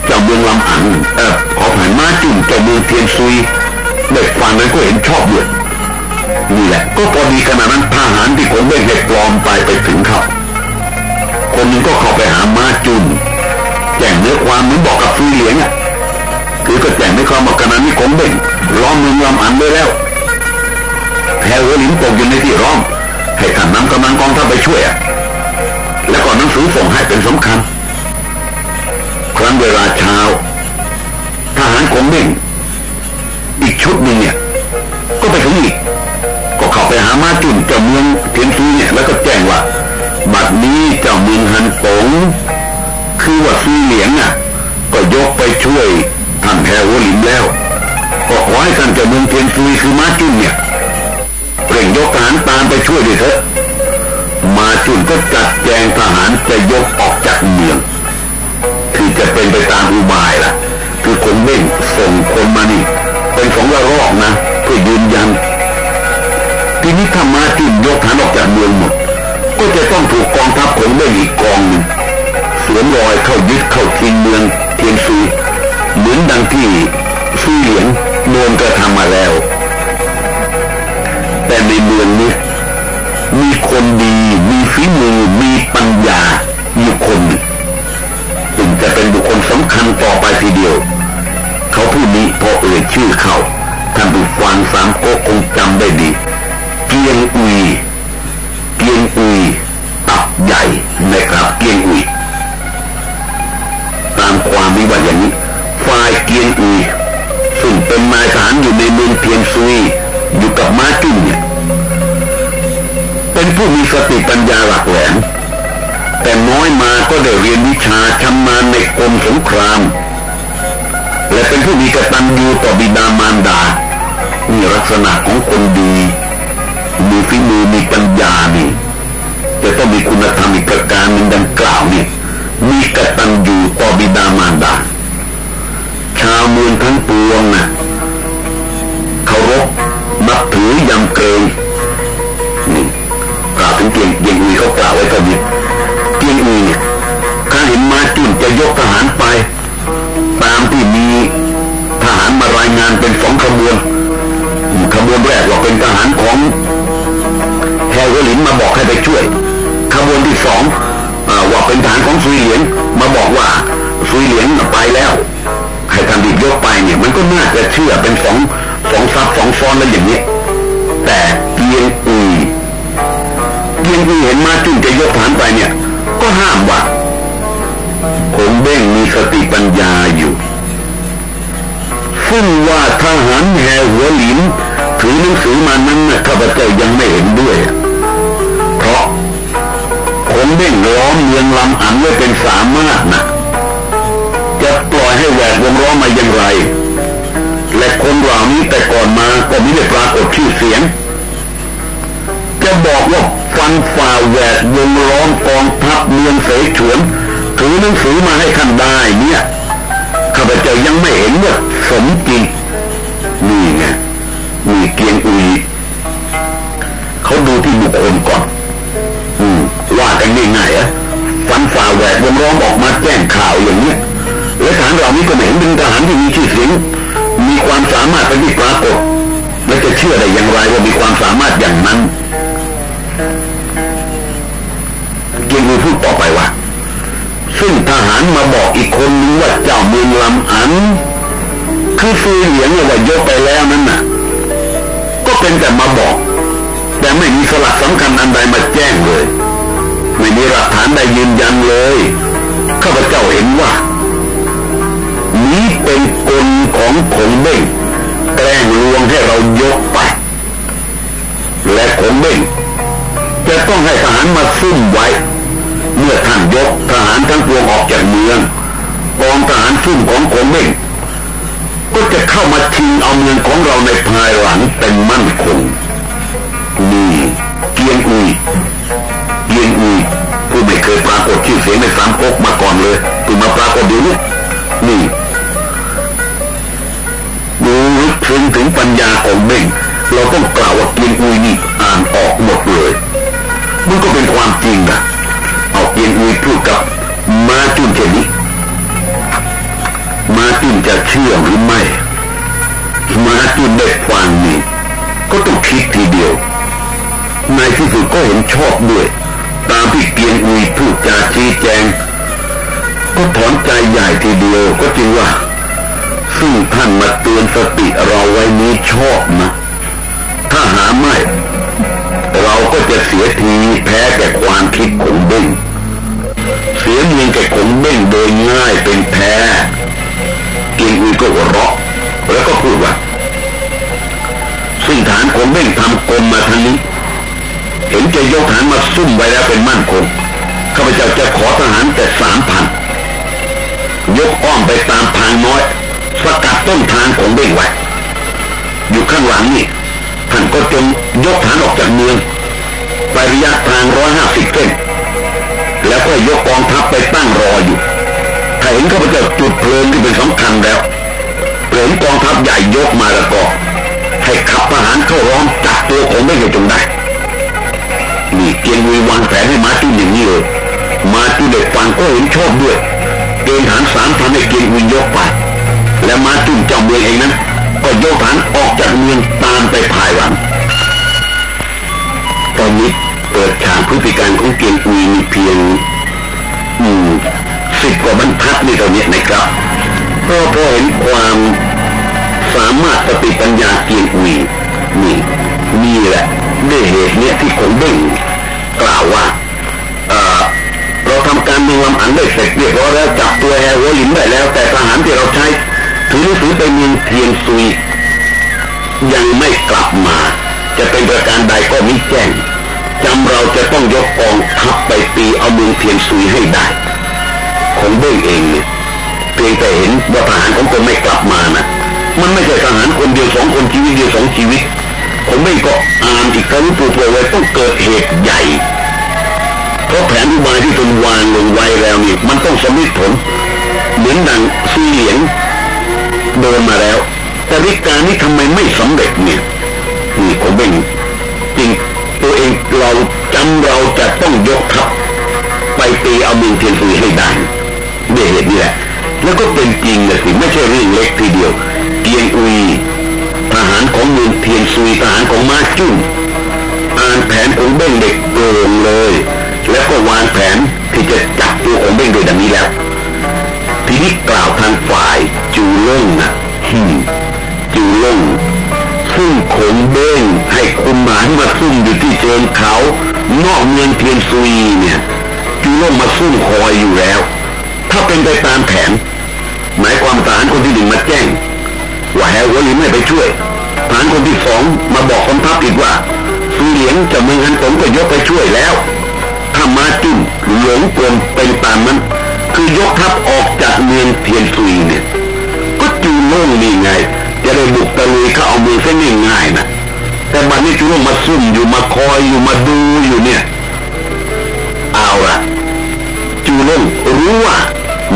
เจ้าเมืองลำอันเออขอผ่านมาจุนเจ้าเมืองเทียนซุยเด็กฟังนั้นก็เห็นชอบด้วยนี่แหละ ก็พอดีขณะนั้นทหารที่คนเบ้เห็ดปลอมไปไปถึงเขาคนนึงก็เข้าไปหามาจุนแจ้งเนื้อความเหมือนบอกกับซุยเหลียงอะ คือก็แจ้งในความบอกขณะนี้คงเบ้งล้อมเมืองลำอันไว้แล้วแพรหัวหลินตกอยู่ในที่ร้อม ให้ท่านนำกำลังกองทัพไปช่วยอะแล้วก็หนังสือส่งให้เป็นสำคัญ ครั้นเวลาเช้าทหารของเม่งอีกชุดหนึ่งเนี่ย ก็ไปถึงอีกก็เข้าไปหามาจุนเจ้าเมืองเทียนซีเนี่ยแล้วก็แจ้งว่า บัดนี้เจ้าเมืองฮันตงคือว่าซีเหลียงอะ ก็ยกไปช่วย ท่านแพรหัวหลินแล้วก็ขอให้ท่านจ้าเมืองเทียนซีคือมาจุนเนี่ยเร่งยกทหารตามไปช่วยด้วยเถอะมาจุนก็จัดแจงทหารจะยกออกจากเมือง คือจะเป็นไปตามอุบายล่ะ คือคนเบ่งส่งคนมานี่ เป็นสองระลอกนะเพื่อยืนยันทีนี้ถ้ามาจุนยกฐานออกจากเมืองหมดก็จะต้องถูกกองทัพของเบ่งอีกกองหนึ่งสวมรอยเข้ายึดเข้าทิ้งเมืองเทียนซี เหมือนดังที่ซีเหลียงโดนกระทำมาแล้ว แต่ในเมืองนี้มีคนดีมีฝีมือมีปัญญาอยู่คนหนึ่งจะเป็นบุคคลสำคัญต่อไปทีเดียว เขาผู้นี้พอเอ่ยชื่อเขาท่านผู้ฟังสามก็คงจำได้ดีเกียงอุยเกียงอุยตับใหญ่นะครับเกียงอุยตามความวิวัฒน์อย่างนี้ ฝ่ายเกียงอุยซึ่งเป็นนายทหารอยู่ในเมืองเพียนซุยอยู่กับมาจุนเนี่ยเป็นผู้มีสติปัญญาหลักแหลมแต่น้อยมาก็ได้เรียนวิชาชำนาญในกรมสงคราม และเป็นผู้มีกตัญญูต่อบิดามารดามีลักษณะของคนดี มีฝีมือมีปัญญานี่จะต้องมีคุณธรรมอีกประการหนึ่งดังกล่าวนี่มีกตัญญูต่อบิดามารดาาวเมืองทั้งปวงนะเคารพนับถือยำเกรงนี่กล่าวถึงเกียงเกียงอุยเขากล่าวไว้ตอนนี้เกียงอุยเนี่ยข้าเห็นมาจุนจะยกทหารไป ตามที่มีทหารมารายงานเป็นสองขบวนขบวนแรกว่าเป็นทหารของแฮร์วลินมาบอกให้ไปช่วยขบวนที่สองอว่าเป็นทหารของซุยเหลียงมาบอกว่าซุยเหลียงไปแล้ว ให้ทำดียกไปเนี่ย มันก็น่าจะเชื่อเป็นสองสองซับสองซ้อนแล้วอย่างนี้แต่เกียงอุยเกียงอุยเห็นมาจุนจะยกฐานไปเนี่ย ก็ห้ามว่าคงเบ้งมีสติปัญญาอยู่ซึ่งว่าทหารแห่หัวหลินถือหนังสือมานั้นนะข้าพเจ้ายังไม่เห็นด้วย เพราะคงเบ้งล้อมเมืองลำอันไว้เป็นสามารถนะจะ อยให้แหวกวงล้อมมาอย่างไร และคนเหล่านี้แต่ก่อนมาก็ไม่ได้ปรากฏชื่อเสียง จะบอกว่าฟันฝ่าแหวกวงล้อมกองทัพเมืองเสฉวนถือหนังสือมาให้ท่านได้เนี่ยข้าพเจ้ายังไม่เห็นว่าสมจริงนี่ไงมีเกียงอุยเขาดูที่บุคคลก่อนอืมว่ากันง่ายๆอะฟันฝ่าแหวกวงล้อมออกมาแจ้งข่าวอย่างเนี้ย และทหารเหล่านี้ก็ไม่เห็นเป็นทหารที่มีชื่อเสียงมีความสามารถเป็นที่ปรากฏและจะเชื่อได้อย่างไรว่ามีความสามารถอย่างนั้นเกียงอุยพูดต่อไปว่า ซึ่งทหารมาบอกอีกคนนึงว่าเจ้าเมืองลำอัน คือซื้อเหลียงเนี่ยว่ายกไปแล้วนั่นน่ะ ก็เป็นแต่มาบอก แต่ไม่มีสลักสำคัญอันใดมาแจ้งเลย ไม่มีหลักฐานใดยืนยันเลย ข้าพเจ้าเห็นว่า เป็นกลของผงเบ้งแกล้งลวงให้เรายกไป และผงเบ้งจะต้องให้ทหารมาซุ่มไว้ เมื่อท่านยกทหารทั้งปวงออกจากเมืองกองทหารซุ่มของกงเม่งก็จะเข้ามาชิงเอาเมืองของเราในภายหลังเป็นมั่นคงนี่เกียงอุยเกียงอุยผู้ไม่เคยปรากฏชื่อเสียงในสามก๊กมาก่อนเลยคือมาปรากฏเดี๋ยวนี้นี่ ซึ้งถึงปัญญาของเม่ง เราต้องกล่าวว่าเกียงอุยนี่อ่านออกหมดเลย มันก็เป็นความจริงนะเอาเกียงอุยพูดกับมาจุนเชนี้มาจุนจะเชื่อหรือไม่มาจุนได้ฟังนี่ก็ต้องคิดทีเดียวในที่สุดก็เห็นชอบด้วย ตามที่เกียงอุยพูดจาชี้แจง ก็ถอนใจใหญ่ทีเดียวก็จริงว่า ซึ่งท่านมาเตือนสติเราไว้นี้ชอบนะถ้าหาไม่ เราก็จะเสียทีแพ้แก่ความคิดขงเบ้งเสียเงินแก่ขงเบ้งโดยง่ายเป็นแพ้เกียงอุยก็หัวเราะแล้วก็พูดว่าซึ่งฐานขงเบ้งทำกลมมาทางนี้ เห็นจะยกฐานมาซุ่มไว้แล้วเป็นมั่นคงข้าพเจ้าจะขอทหารแต่สามพันยกอ้อมไปตามทางน้อย สกัดต้นทางของเบ้งไว้ อยู่ข้างหลังนี่ท่านก็จงยกฐานออกจากเมือง ไประยะทางร้อยห้าสิบเส้น แล้วก็ยกกองทัพไปตั้งรออยู่ ถ้าเห็นข้าพเจ้าจุดเพลิงที่เป็นสำคัญแล้วเห็นกองทัพใหญ่ยกมาแล้วก็ให้ขับทหารเข้าร้อมจับตัวของไม่ให้จงได้นี่เกียงวีวางแผนให้มาจุนอย่างนี้เลยมาจุนเด็กฟังก็เห็นชอบด้วยเกณฑ์ฐานสามพันให้เกียงวียกไป และม้าจุ้นเจ้าเมืองเองนั้นก็ยกทหารออกจากเมืองตามไปภายหลังตอนนี้เปิดฉากพฤติการของเกียงอุยมีเพียงอืมสิบกว่าบรรทัดนี่ตอนนี้นะครับเพราะพอเห็นความสามารถสติปัญญาเกียงอุยนี่นี่แหละด้วยเหตุเนี้ยที่ขงเบ้งกล่าวว่าเออเราทำการเมืองลำอั๋นได้เสร็จเรียบร้อยแล้วจับตัวแฮหัวหลิมได้แล้ว แต่ทหารที่เราใช้ ถือหนังสือไปเมืองเทียนซุย ยังไม่กลับมา จะเป็นประการใดก็ไมิแจ้งจำเราจะต้องยกกองทัพไปตีเอาเมืองเทียนซุยให้ได้ของเบ้งเองเนี่ยเพียงแต่เห็นว่าทหารของตนไม่กลับมานะมันไม่ใช่ทหารคนเดียวสองคนชีวิตเดียวสองชีวิตผมไม่ก็อ่านอีกครั้งปูตัวไว้ต้องเกิดเหตุใหญ่เพราะแผนอุบายที่ตนวางลงไว้แล้วนี่มันต้องสำเร็จผลเหมือนดังซีเหลียง แต่วิการนี้ทำไมไม่สำเร็จเนี่ยนี่ผมเองจริงตัวเองเราจำเราจะต้องยกทัพไปตีเอาเมืองเทียนซุยให้ได้ด้วยเหตุนี้แหละแล้วก็เป็นจริงเลยสิไม่ใช่เรื่องเล็กทีเดียวเกียงอุยทหารของเมืองเทียนซุยทหารของมาจุ้นอ่านแผนของเบ้งเด็กโกงเลย แล้วก็วางแผนที่จะจับตัวขงเบ้งโดยดังนี้แล้วทีนี้กล่าวทางฝ่ายจูเล่งนะฮึ จูเล่งซึ่งขงเบ้งให้คุมทหารมาซุ่มอยู่ที่เชิงเขา นอกเมืองเทียนซุยเนี่ยจูล่งมาซุ่มคอยอยู่แล้ว ถ้าเป็นไปตามแผน หมายความทหารคนที่หนึ่งมาแจ้ง ว่าแฮหัวหลิมไม่ไปช่วยทหารคนที่สองมาบอกกองทัพอีกว่าซีเหลียงจะมือฮันตงก็ยกไปช่วยแล้วถ้ามาจุ้นหลงกลเป็นตามนั้นคือยกทัพออกจากเมืองเทียนซุยเนี่ย ก็จูโล่งนี่ไง จะได้บุกตะลุยเขาเอามือเส้นง่ายๆนะแต่บัดนี้จูโล่มาซุ่มอยู่มาคอยอยู่มาดูอยู่เนี่ย เอาละจูโล่งรู้ว่า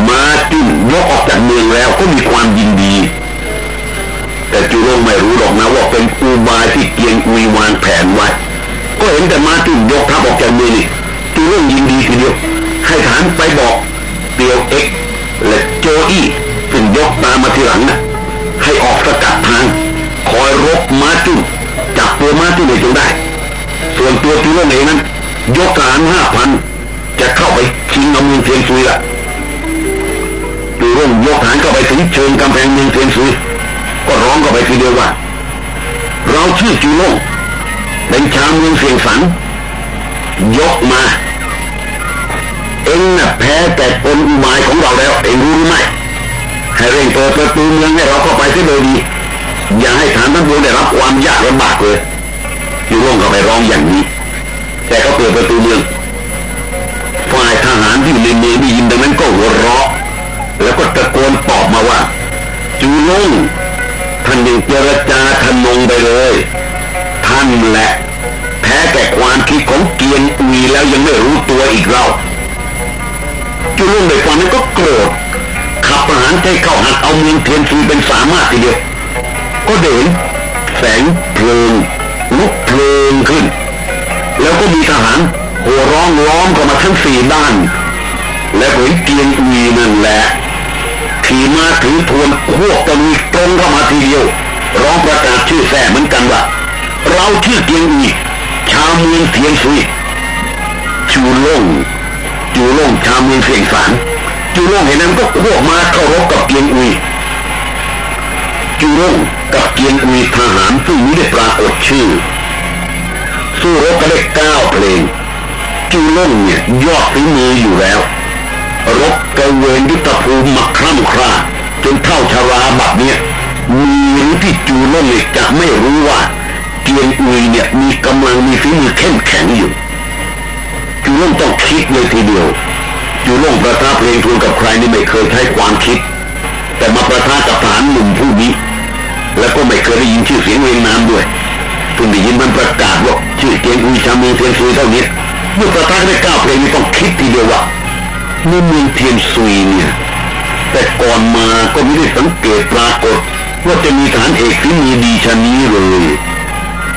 มาจุนยกออกจากเมืองแล้วก็มีความยินดี แต่จูโล่งไม่รู้หรอกนะว่าเป็นอุบายที่เกียงอุยวางแผนไว้ก็เห็นแต่มาจุนยกทัพออกจากเมืองนี่จูโล่งยินดีทีเดียวให้ฐานไปบอกเตียวเอ็กและโจอี้ซึ่งยกตามมาทีหลังนะ ให้ออกสกัดทางคอยรบมาจุ้นจับตัวมาจุ้นให้จงได้ ส่วนตัวจูโล่งเองนั้น ยกทหารห้าพันจะเข้าไปชิงเอาเมืองเทียนซุยละจูโล่งยกฐานเข้าไปถึงเชิงกำแพงเมืองเทียนซุยก็ร้องเข้าไปทีเดียวว่า เราชื่อจูโล่งเป็นชาวเมืองเสียงสันยกมา เอ็งน่ะแพ้แต่กลอุบายของเราแล้ว เอ็งรู้หรือไม่ ให้เร่งเปิดประตูเมืองให้เราเข้าไปเสียโดยดี อย่าให้ฐานทั้งปวงได้รับความยากลำบากเลยจูโล่งเข้าไปร้องอย่างนี้ แต่เขาเปิดประตูเมืองฝ่ายทหารที่อยู่ในเมืองได้ยินดังนั้นก็หัวเราะแล้วแล้วก็ตะโกนตอบมาว่า จูลงท่านยังเจรจาทนงไปเลย ท่านแหละแพ้แก่ความคิดของเกียนอุยแล้วยังไม่รู้ตัวอีกเราจูลงในฟังนั้นก็โกรธ ขับทหารใจเข้าหักเอาเมืองเทียนซีเป็นสามารถทีเดียว ก็เดินแสงเพลิงลุกเพลิงขึ้น แล้วก็มีทหารโห่ร้องล้อมเข้ามาทั้งสี่ด้าน และเห็นเกียงอุยนั่นแหละขี่มาถือทวนควบตะลุยตรงเข้ามาทีเดียว ร้องประกาศชื่อแท้เหมือนกันว่าเราชื่อเกียงอุยชาวเมืองเทียนซุยจูล่งจูล่งชาวเมืองเสียงสาร จูล่งเห็นนั้นก็ควบมาเข้ารบกับเกียงอุยจูล่งกับเกียงอุยทหารซึ่งไม่ได้ปรากฏชื่อ สู้รบกันได้เก้าเพลงจูล่งเนี่ยยอดฝีมืออยู่แล้ว รบกระเวนยุทธภูมิมาคร่ำคร่าจนเท่าชาราบัดเนี่ยมีหรือที่จูล่งเนี่ยจะไม่รู้ว่าเกียงอุยเนี่ยมีกำลังมีฝีมือเข้มแข็งอยู่จูล่งต้องคิดเลยทีเดียว จูล่งประทับเพลงทูลกับใครนี่ไม่เคยใช้ความคิด แต่มาประทับกับฐานหนุ่มผู้นี้แล้วก็ไม่เคยได้ยินชื่อเสียงเรียงนามด้วยเพิ่งได้ยินมันประกาศว่าชื่อเกียงอุยชามีเทียนซุยเท่านี้เมื่อประทับได้ก้าเพลงนี้ต้องคิดทีเดียวว่าในเมืองเทียนซุยเนี่ยแต่ก่อนมาก็ไม่ได้สังเกตปรากฏว่าจะมีฐานเอกที่มีดีชนี้เลย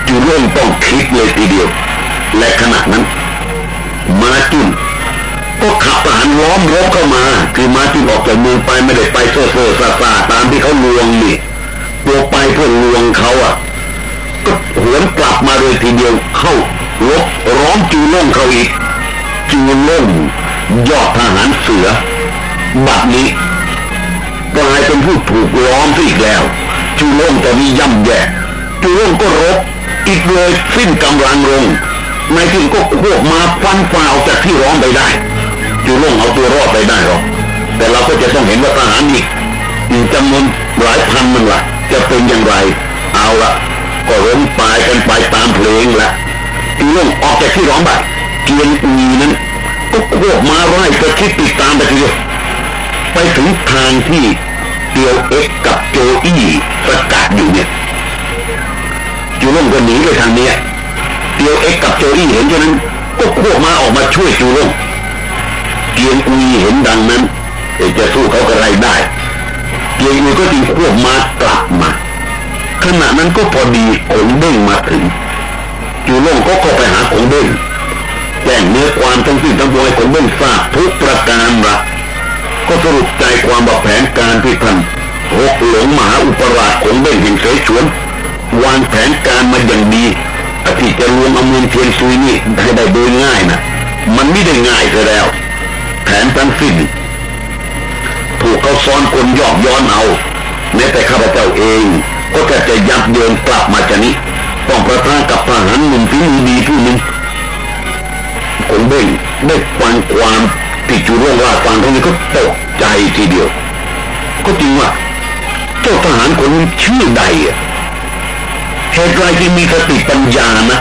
จูเริ่มต้องคิดเลยทีเดียว และขณะนั้น มาจุน ก็ขับทหารล้อมรบเข้ามา คือมาจุนออกจากเมืองไปไม่ได้ไปโซ่โซ่ซาซาตามที่เขาลวงนี่ตัวไปเพื่อลวงเขาอะ ก็หวนกลับมาเลยทีเดียวเข้ารบร้อมจูล่งเขาอีกจูล่งยอดทหารเสือ บัดนี้กลายเป็นผู้ถูกล้อมอีกแล้ว จูล่งตอนนี้ย่ำแย่จูล่งก็รบอีกเลยสิ้นกำลังลงนายที่ก็ควบมาฟันฝ่าออกจากที่ร้อมไปได้ จูล่งเอาตัวรอดไปได้หรอกแต่เราก็จะต้องเห็นว่าทหารอีกอีกจำนวนหลายพันมันละจะเป็นอย่างไร เอาละก็ล้มตายกันไปตามเพลงละจูล่งออกจากที่ร้อมไปเกียนอุยนั้นก็ควบมาไล่กระชิดติดตามไปทีเดียวไปถึงทางที่เตียวเอ็กกับโจอี้สกัดอยู่เนี่ยจูล่งก็หนีไปทางเนี้ยเตียวเอ็กกับโจอี้เห็นฉะนั้นก็ควบมาออกมาช่วยจูล่ง เกียงอุยเห็นดังนั้นจะสู้เขากระไรได้ เกียงอุยก็จึงควบมากลับมาขณะนั้นก็พอดีขงเด้งมาถึงจูล่งก็เข้าไปหาขงเด้งแจ้งเนื้อความทั้งสิ้นทั้งปวงให้คนเบ้งทราบทุกประการละก็สรุปใจความบอกแผนการที่ท่านหกหลงมหาอุปราชขงเบ้งแห่งเสฉวน วางแผนการมาอย่างดีอที่จะรวมอมืองเทียนซุยนี่ให้ได้โดยง่ายนะมันไม่ได้ง่ายซะแล้ว แผนทั้งสิ้นถูกเขาซ้อนคนยอกย้อนเอาแม้แต่ข้าพเจ้าเอง ก็แค่จะยับเยินกลับมาจากนี้ต้องประทากับทหารหนุ่มที่มีดีผู้หนึ่งคงเบ้งได้ฟังความที่จูร่งว่าฟังตรงนี้ก็ตกใจทีเดียว ก็จริงว่าเจ้าทหารคนนี้ชื่อใดอะเหตุไรจึงมีสติปัญญานะ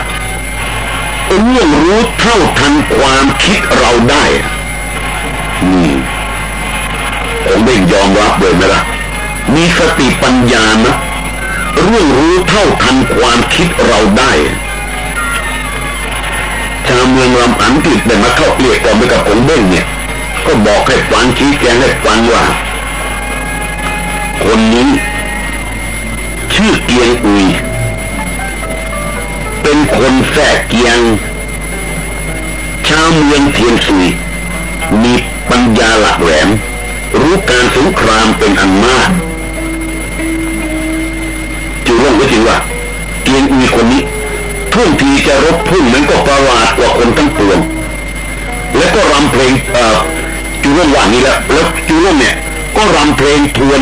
เรื่องรู้เท่าทันความคิดเราได้ นี่ผมเบ่งยอมรับเลยไหมล่ะ มีสติปัญญานะเรื่องรู้เท่าทันความคิดเราได้ชาวเมืองลำอันติดได้มาเข้าเกลียกก่อนไปกับผมเบ้งเนี่ย ก็บอกให้ฟังชี้แจงให้ฟังว่า คนนี้ ชื่อเกียงอุย เป็นคนแท้เกียง ชาวเมืองเทียนซุยมี ปัญญาหลักแหลมรู้การสงครามเป็นอันมากจูร่งก็จริงว่าเกียงอุยคนนี้ทุ่งทีจะรบพุ่งมันก็ประหลาดกว่าคนทั้งปวงแล้วก็รำเพลงจูร่งว่านี้แล้วแล้วจูร่งเนี่ย ก็รำเพลงทวน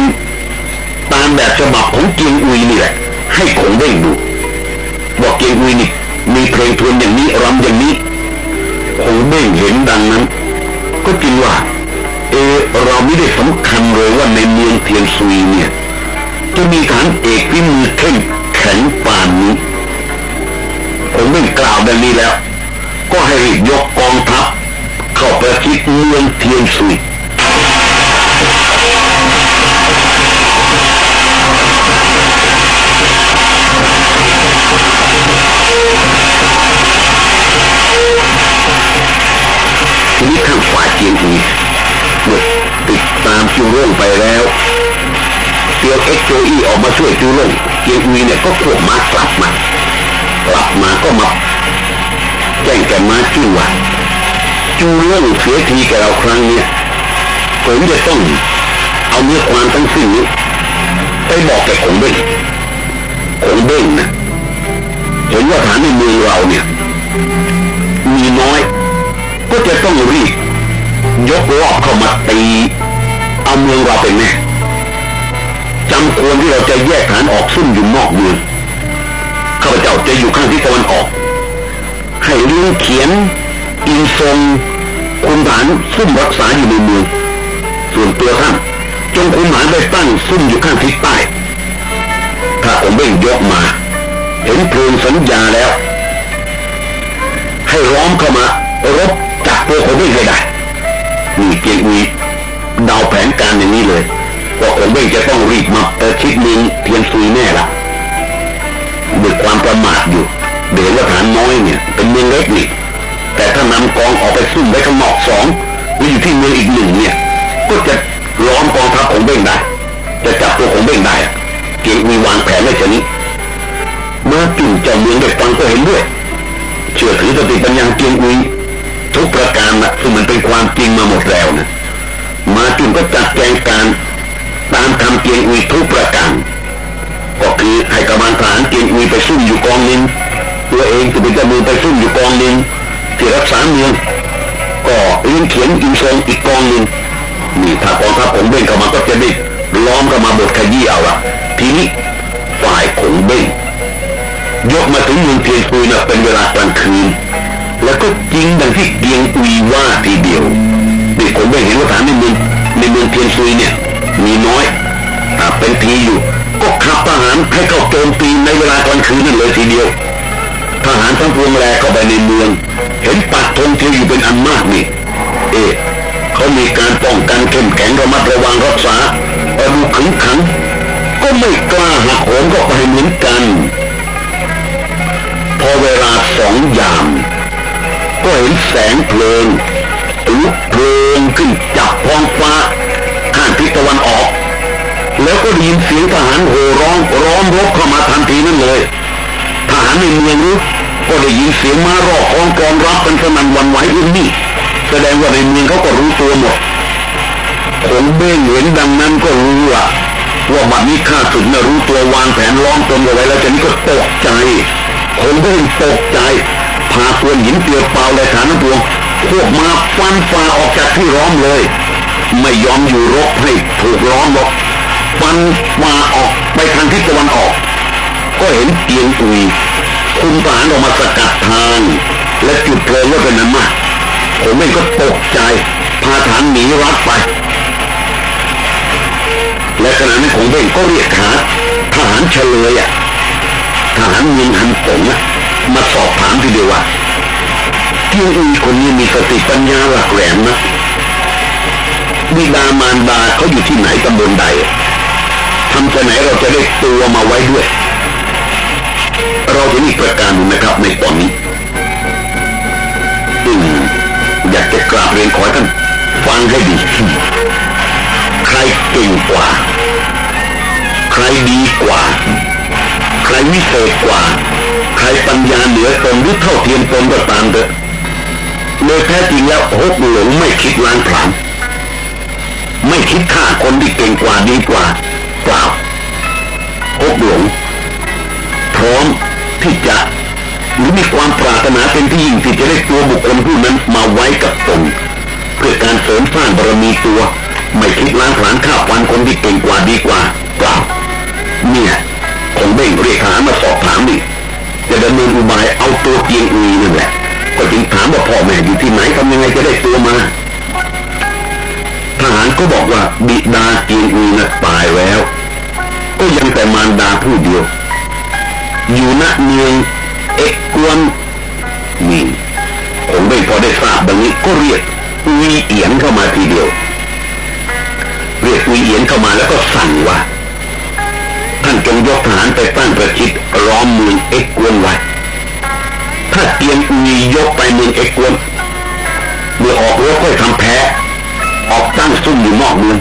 ตามแบบฉบับของเกียงอุยนี่แหละ ให้คงได้ดูบอกเกียงอุยนี่มีเพลงทวนอย่างนี้รำอย่างนี้คงได้เห็นดังนั้น ก็จริงว่า เอ เราไม่ได้สำคัญเลยว่าในเมืองเทียนซุยเนี่ย จะมีฐานเอกที่มือเข้มแข็งปานนี้ผมไม่กล่าวดังนี้แล้ว ก็ให้รีบยกกองทัพเข้าประชิดเมืองเทียนซุย จูร่งไปแล้วเตียวเอ็กโจอีออกมาช่วยจูร่งเจียงอีเนี่ยก็ควบมากลับมากลับมาก็มาแจ้งแกมาจูว่าจูเร่งเสียทีแกเราครั้งเนี้ยผมจะต้องเอาเนื้อความทั้งสิ้นนี้ไปบอกแกคงเบ้งคงเบ้งนะเห็นว่าฐานในมือเราเนี่ย มีน้อย ก็จะต้องรีบยกรอบเข้ามาตี เอาเมืองเราเป็นแน่จำควรที่เราจะแยกฐานออกซุ่มอยู่นอกเมืองข้าพเจ้าจะอยู่ข้างที่ตะวันออก ให้ลิงเขียน อินทรงคุณฐานซุ่มรักษาอยู่ในเมือง ส่วนตัวท่านจงคุมหานไปตั้งซุ่มอยู่ข้างทิศใต้ถ้าผมเบ่งยกมา เห็นเพลิงสัญญาแล้ว ให้ร้อมเข้ามารบจับตัวผมเบ่งให้ได้มีเกียง ดาวแผนการอย่างนี้เลยว่าผมเบ่งจะต้องรีบมาเอชิดมิงเพียงซุยแน่ละด้วยความประมาทอยู่เดี๋ยวว่าฐานน้อยเนี่ย เป็นเมืองเล็กนี่แต่ถ้านำกองออกไปซุ่มไว้ข้างนอกสองหรืออยู่ที่เมืองอีกหนึ่งเนี่ย ก็จะล้อมกองทัพของเบ้งได้ จะจับตัวของเบ้งได้เกียงมีวางแผนไว้ชนี้เมื่อจุ่มเจ้าเมืองได้ฟังก็เห็นด้วย เชื่อถือสติปัญญาเกียงอุยทุกประการนะซึ่งมันเป็นความจริงมาหมดแล้วนะ มาจุ่มก็จัดแจงการตามคำเกียงอุยทุกประการก็คือให้กำลังทหารเกียงอุยไปซุ่มอยู่กองนึงตัวเองจะเป็นเจ้ามือไปซุ่มอยู่กองนึงที่รักษาเมืองก็เลี้ยงเขียนอินทรงอีกกองนึงนี่ถ้ากองทัพผงเบ้งเข้ามาก็จะได้ล้อมเข้ามาบดขยี้เอาละทีนี้ฝ่ายผงเบ้งยกมาถึงเมืองเทียนซุยนะเป็นเวลากลางคืน แล้วก็จริงดังที่เกียงอุยว่าทีเดียว ผงเบ้เห็นว่าฐานในเมืองในเมืองเทียนซุยเนี่ย มีน้อยถ้าเป็นทีอยู่ ก็ขับทหารให้เข้าโจมตีในเวลากลางคืนนั่นเลยทีเดียว ทหารทั้งพวงแรเข้าไปในเมือง เห็นปักธงเทียวอยู่เป็นอันมากนี่ เอ๊ะเขามีการป้องกันเข้มแข็งระมัดระวังรักษาเอาดูขึงขัง ก็ไม่กล้าหักโหมก็ไปเหมือนกัน พอเวลาสองยาม ก็เห็นแสงเพลิง ลุกเพลิงขึ้นจับท้องฟ้าข้างทิศตะวันออก แล้วก็ได้ยินเสียงทหารโห่ร้องร้อมรบเข้ามาทันทีนั่นเลยทหารในเมืองรู้ก็ได้ยินเสียงม้ารอกของกองรับเป็นสนั่นวันไหวอุ่นนี่แสดงว่าในเมืองเขาก็รู้ตัวหมดคงเบ้งเห็นดังนั้นก็รู้ละว่าบัดนี้ข้าศึกน่ะรู้ตัววางแผนล้อมตนเอาไว้แล้วฉันก็ตกใจคงเบ้งตกใจพาตัวหินเตียวเปล่าและฐานพวง พวกมาฟันฝ่าออกจากที่ล้อมเลย ไม่ยอมอยู่รบให้ถูกล้อมหรอกฟันฝ่าออกไปทางทิศตะวันออก ก็เห็นเตียงอุยคุมทหารออกมาสกัดทาง และจุดเพลิงว่าเป็นนั้นมากผมเองก็ตกใจ พาฐานหนีรัดไป และขณะนั้นผมเองก็เรียกหาทหารเฉลยอะทหารยินหันผงอะมาสอบถามทีเดียวว่า เที่ยงอีคนนี้มีสติปัญญาหลักแหลมนะบิดามารดาเขาอยู่ที่ไหนตำบลใดทำจะไหนเราจะได้ตัวมาไว้ด้วย เราจะมีประการนะครับในตอนนี้อืมอยากจะกราบเรียนขอท่านฟังให้ดี ใครเก่งกว่า ใครดีกว่า ใครวิเศษกว่า ใครปัญญาเหนือตนหรือเท่าเทียมตนก็ตามเถอะ โดยแท้จริงแล้วฮกหลงไม่คิดล้างผลาญไม่คิดฆ่าคนที่เก่งกว่าดีกว่าเปล่าฮกหลงพร้อมที่จะหรือมีความปรารถนาเป็นที่ยิ่งที่จะได้ตัวบุคคลผู้นั้นมาไว้กับตนเพื่อการเสริมสร้างบารมีตัว ไม่คิดล้างผลาญฆ่าฟันคนที่เก่งกว่าดีกว่าเปล่าเนี่ยคงเบ่งเรียกหามาสอบถามดิจะดำเนินอุบายเอาตัวเกียงอุยนั่นแหละ ก็จึงถามว่าพ่อแม่อยู่ที่ไหนทำยังไงจะได้ตัวมา ทหารก็บอกว่าบิดาเกียงอุยนะตายแล้ว ก็ยังแต่มารดาผู้เดียว อยู่ณเมืองเอกกวนนี่ผมไม่พอได้ทราบดังนี้ก็เรียกวีเอียนเข้ามาทีเดียว เรียกวีเอียนเข้ามาแล้วก็สั่งว่า ท่านจงยกทหารไปตั้งประชิดล้อมเมืองเอกกวนไว้ ถ้าเตียงวียกไปเมืองเอกวนมื่อออกรบก็ทำแพ้ออกตั้งซุ่มอยู่นอกเมือง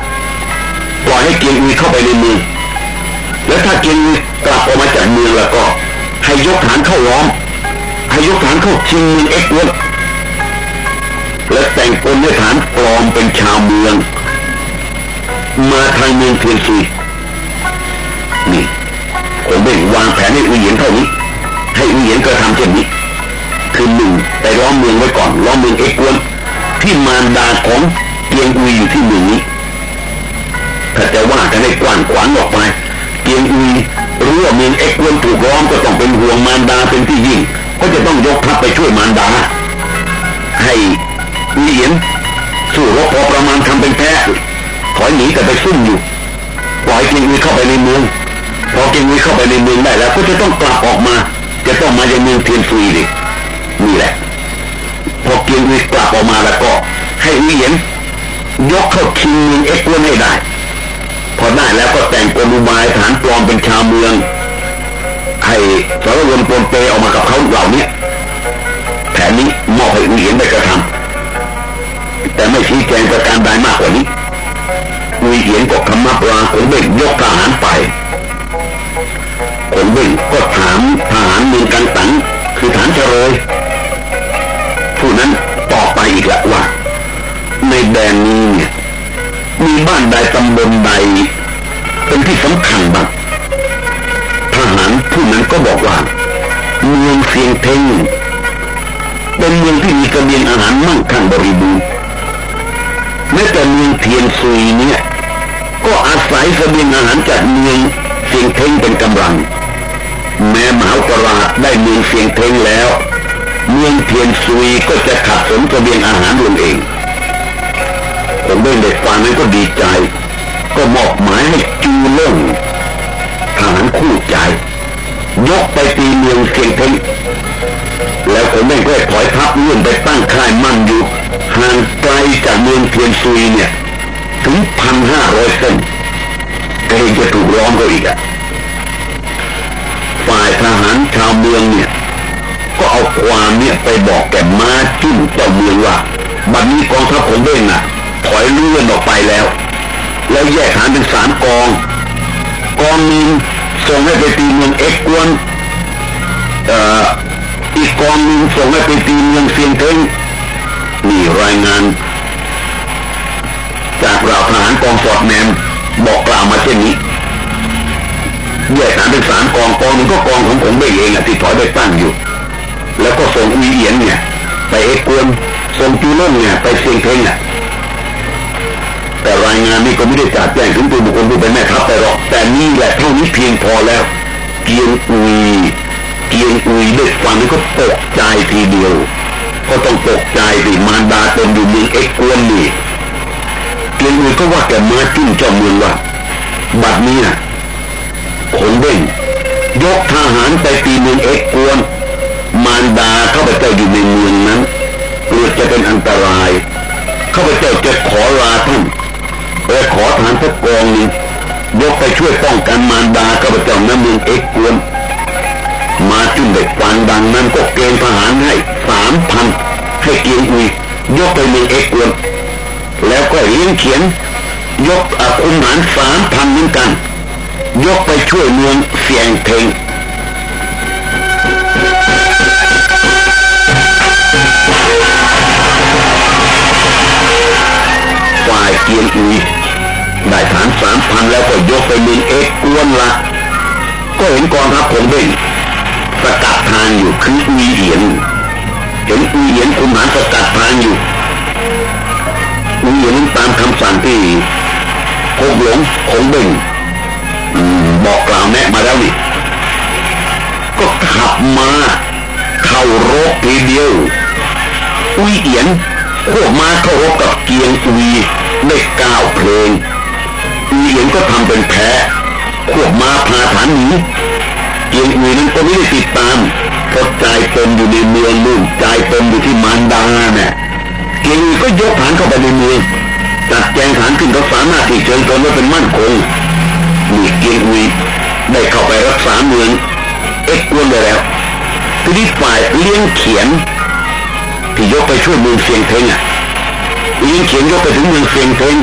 ปล่อยให้เกียงอุยเข้าไปในเมืองแล้วถ้าเกียงอุยกลับออกมาจากเมืองแล้วก็ ให้ยกฐานเข้าล้อมให้ยกฐานเข้าชิงเมืองเอกวนและแต่งตนด้วยฐานปลอมเป็นชาวเมือง มาทางเมืองเทียนซีนี่ผมเบ่งวางแผนให้อุยเหยียนเท่านี้ ให้อุยเหยียนกระทำเช่นนี้ คือหนึ่งไปล้อมเมืองไว้ก่อนล้อมเมืองเอ็กวนที่มารดาของเกียงอุยอยู่ที่เมืองนี้ถ้าจะว่ากันให้กว้างขวางออกไปเกียงอุยรู้ว่าเมืองเอ็กวนถูกล้อมก็ต้องเป็นห่วงมารดาเป็นที่ยิ่งก็จะต้องยกทัพไปช่วยมารดา ให้เหรียญสู้รบพอประมาณทำเป็นแพ้ถอยหนีแต่ไปซุ่มอยู่ปล่อยเกียงอุยเข้าไปในเมืองพอเกียงอุยเข้าไปในเมืองได้แล้ว ก็จะต้องกลับออกมา จะต้องมาจากเมืองเทียนซุยดิ นี่แหละ พอเกียงอุยกลับออกมาแล้วก็ ให้เหรียญยกเข้าชิงมืองเอ็กวนให้ได้ พอได้แล้วก็แต่งกลุบายฐานปลอมเป็นชาวเมือง ให้สารวนปนเปออกมากับเขาเหล่านี้แผนนี้มอบให้อุเหยญได้กระทำแต่ไม่ชี้แจงประการใดมากกว่านี้อุเหยญก็คำมาปลาขนเบ่งยกทหารไปขนเบ่งก็ถามทหารเมืองกันตังคือฐานเฉลย นั้นต่อไปอีกละว่า ในแดนนี้เนี่ยมีบ้านใดตำบลใด เป็นที่สำคัญบ้างทหารผู้นั้นก็บอกว่า เมืองเสียงเทงเป็นเมืองที่มีกระเบียงอาหารมั่งคั่งบริบูรณ์แม้แต่เมืองเทียนซุยเนี่ยก็อาศัยกระเบียงอาหารจากเมืองเสียงเทงเป็นกำลัง แม้มหาปราได้เมืองเสียงเทงแล้ว เมืองเทียนซุยก็จะขัดสนกระเบียงอาหารลงเองผมได้เด็กฟังนั้นก็ดีใจ ก็มอบหมายให้จูเล่งทหารคู่ใจ ยกไปตีเมืองเสียงเทงแล้วผมได้ก็ถอยทัพเลื่อนไปตั้งค่ายมั่นอยู่ห่างไกลจากเมืองเทียนซุยเนี่ย ถึงพันห้าร้อยเส้นเกรงจะถูกล้อมก็อีกอะฝ่ายทหารชาวเมืองเนี่ย ก็เอาความเนี่ยไปบอกแก่มาจุ้นเจ้าเมืองว่าบัดนี้กองทัพของเบ้งน่ะ ถอยเลื่อนออกไปแล้ว แล้วแยกฐานเป็นสามกอง กองหนึ่งส่งให้ไปตีเมืองเอ็กกวนเอ่ออีกกองหนึ่งส่งให้ไปตีเมืองเซียงเทงนี่รายงาน จากเราทหารกองฟอดแมนบอกกล่าวมาเช่นนี้แยกฐานเป็นสามกองกองหนึ่งก็กองของผมเองอะที่ถอยไปตั้งอยู่ แล้วก็ส่งอีเอียนเนี่ย ไปเอกกวนส่งจูเล่นเนี่ยไปเซียงเทงอะแต่รายงานนี้ก็ไม่ได้จัดแจ้งถึงตัวบุคคลผู้เป็นแม่ทัพไปหรอกแต่นี่แหละเท่านี้เพียงพอแล้ว เกียงอุยเกียงอุยได้ฟังนี่ก็ตกใจทีเดียวก็ต้องตกใจสิมารดาตนอยู่เมืองเอกกวนนี่เกียงอุยก็ว่าแกมาจุ้นเจ้าเมืองว่าบัดนี้นะขนเบ่งยกทหารไปตีเมืองเอกกวน มารดาเข้าไปเจ้าอยู่ในเมืองนั้นเกิดจะเป็นอันตรายข้าพเจ้าจะขอลาท่านไปขอทานสักกองนึ่งยกไปช่วยป้องกันมารดาข้าพเจ้าน้ำเมืองเอ็กกวนมาจุ่มเด็กฟังดังนั้นก็เกณฑ์ทหารให้สามพันให้เกียงอุยยกไปเมืองเอ็กกวนแล้วก็เลี้ยงเขียน ยกอาคุมหารสามพันเหมือนกัน ยกไปช่วยเมืองเสียงเพลง เกียนอุยได้ฐานสามพันแล้วก็ยกไปเมืองเอ็กกวนละก็เห็นกองทัพของเบ่งสกัดทางอยู่คืออุยเหียนเห็นอุยเหียนคุมหารสกัดทางอยู่อุยเหียนตามคำสั่งที่พกหลงของเบ่งบอกกล่าวแนะมาแล้วนี่ก็ขับมาเข้ารบทีเดียว อุยเอียนพวกมาเข้ารบกับเกียงอุย ได้ก้าวเพลงอุยเอียนก็ทำเป็นแพ้พวกมาพาฐานหนีเกียงอุยนั้นก็ไม่ได้ติดตามเพราะใจเต็มอยู่ในเมืองนู่นใจเต็มอยู่ที่มารดาเนี่ยเกียงอุยก็ยกฐานเข้าไปในเมืองจัดแจงฐานขึ้นก็สามารถที่เชิญตนว่าเป็นมั่นคงมีเกียงอุยได้เข้าไปรักษาเมืองเอ็กวนได้แล้วทีนี้ฝ่ายเลี้ยงเขียนที่ยกไปช่วยเมืองเสียงเทงอะ ยงเขียนยกไปถึงเมืองเซียงเทง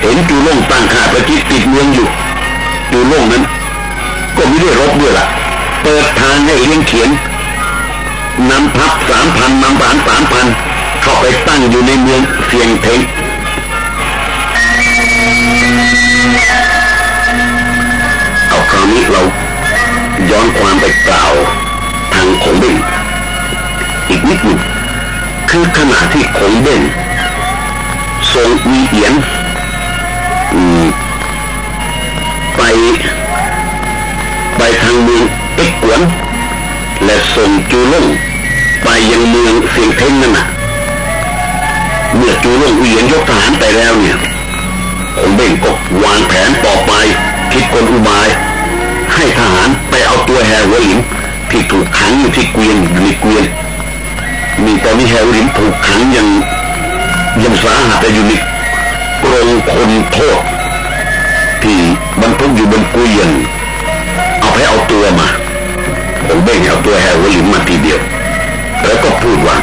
เห็นจูล่งตั้งข่าประชิดติดเมืองอยู่จูล่งนั้น ก็ไม่ได้รบด้วยล่ะ เปิดทางให้เลี้ยงเขียนนำทัพสามพันนำฐานสามพันเข้าไปตั้งอยู่ในเมืองเซียงเทงเอาคราวนี้เราย้อนความไปกล่าวทางขงเบ้งอีกนิดหนึ่งคือขณะที่ขงเบ้ง ทรงวีเอียนไป ไปทางเมืองเอ็กกวน และส่งจูล่งไปยังเมืองเสียงเพ่งนั่นน่ะเมื่อจูล่งวีเอียนยกทหารไปแล้วเนี่ยขงเบ้งก็วางแผนต่อไปคิดกลอุบาย ให้ทหารไปเอาตัวแฮหัวหลิมที่ถูกขังอยู่ที่เกวียนอยู่ในเกวียนมีตอนนี้แฮหัวหลิมถูกขังยัง ยังสาหัสอยู่ในกรงคนโทษ ที่บรรทุกอยู่บนเกวียนเอาไปเอาตัวมาขงเบ้งเอาตัวแฮหัวหลิมมาทีเดียว แล้วก็พูดว่า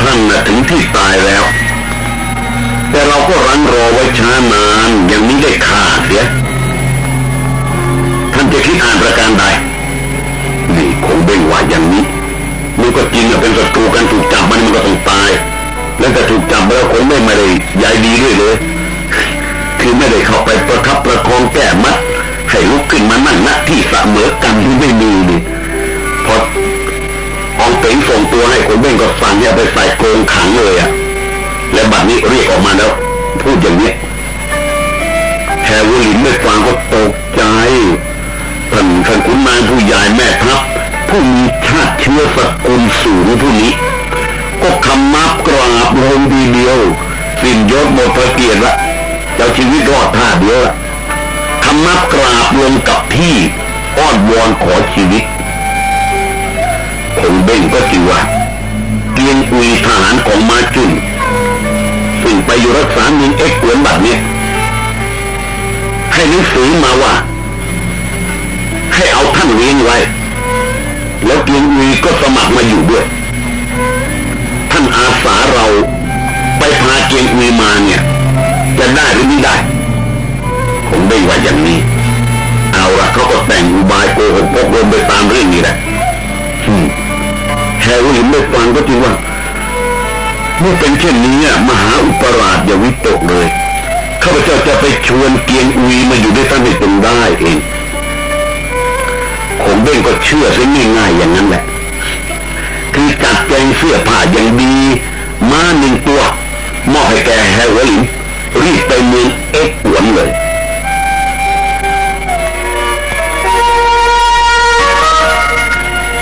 ท่านน่ะถึงที่ตายแล้ว แต่เราก็รังรอไว้ช้านานยังไม่ได้ฆ่าเสียท่านจะคิดอ่านประการใดนี่คงเบ่งว่าอย่างนี้มันก็จริงอะเป็นศัตรูกันถูกจับมันมันก็ต้องตาย แล้วแต่ถูกจับแล้วคงไม่ม่ได้ใหญ่ดีด้วยเลยคือไม่ได้เข้าไปประทับประคองแก้มัดให้ลุกขึ้นมานั่งณที่เสมอกันที่ไม่มีนี่พอองเป๋งส่งตัวให้คนเบ่งก็สั่งให้ไปใส่โกงขังเลยอะและบัดนี้เรียกออกมาแล้ว พูดอย่างนี้แฮร์วลินไม่ฟังก็ตกใจท่านท่านขุนนางผู้ใหญ่แม่ทัพผู้มีชาติเชื้อสกุลสูงผู้นี้ ก็คำนับกราบลงดีเดียว สิ้นยศหมดพระเกียรติละเจ้าชีวิตรอดท่าเดียวละคำนับกราบลงกับที่อ้อนวอนขอชีวิตคงเบ่งก็จิว่าเกียงอุยทหารของมาจุนซึ่งไปอยู่รักษาเมืองเอ็กเหวนบัดนี้ให้หนังสือมาว่า ให้เอาท่านเวียงไว้ แล้วเกียงวีก็สมัครมาอยู่ด้วย อาสาเราไปพาเกียงวีมาเนี่ย จะได้หรือไม่ได้ผมได้ว่าอย่างนี้ เอาละเขาก็แต่งอุบายโกหกพกลมไปตามเรื่องนี้แหละแฮร์รี่ไม่ฟังก็จริงว่าเมื่อเป็นเช่นนี้มหาอุปราชอย่าวิตกเลยข้าพเจ้าจะไปชวนเกียงอุยมาอยู่ด้วยท่านให้เป็นได้เองผมเบ้งก็เชื่อซะง่ายๆอย่างนั้นแหละ คือจัดแจงเสื้อผ้าอย่างดีมาหนึ่งตัวมอบให้แกแฮร์รินรีบไปเมืองเอ็กหวนเลย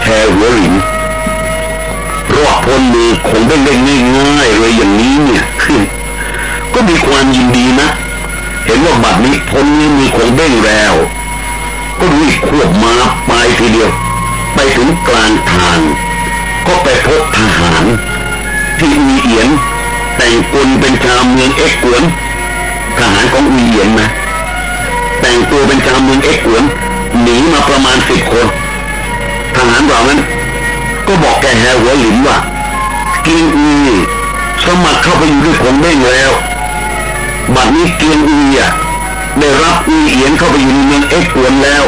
แฮร์รินรอดพ้นมือคงได้เล่นง่ายๆเลยอย่างนี้เนี่ยก็มีความยินดีนะ เห็นว่าบัดนี้พ้นนี้มีคงเบ้งแล้ว ก็รีบควบมาไปทีเดียว ไปถึงกลางทาง ก็ไปพบทหาร ที่อีเอียน แต่งกลเป็นชาวเมืองเอ็กกวนทหารของอีเอียนนะแต่งตัวเป็นชาวเมืองเอ็กกวนหนีมาประมาณสิบคนทหารเหล่านั้น ก็บอกแกแฮหัวหลินว่ากียงอีสมัครเข้าไปอยู่ด้วยคงได้แล้ว บัดนี้เกียงอีอะได้รับอีเอียนเข้าไปอยู่ในเมืองเอ็กวนแล้ว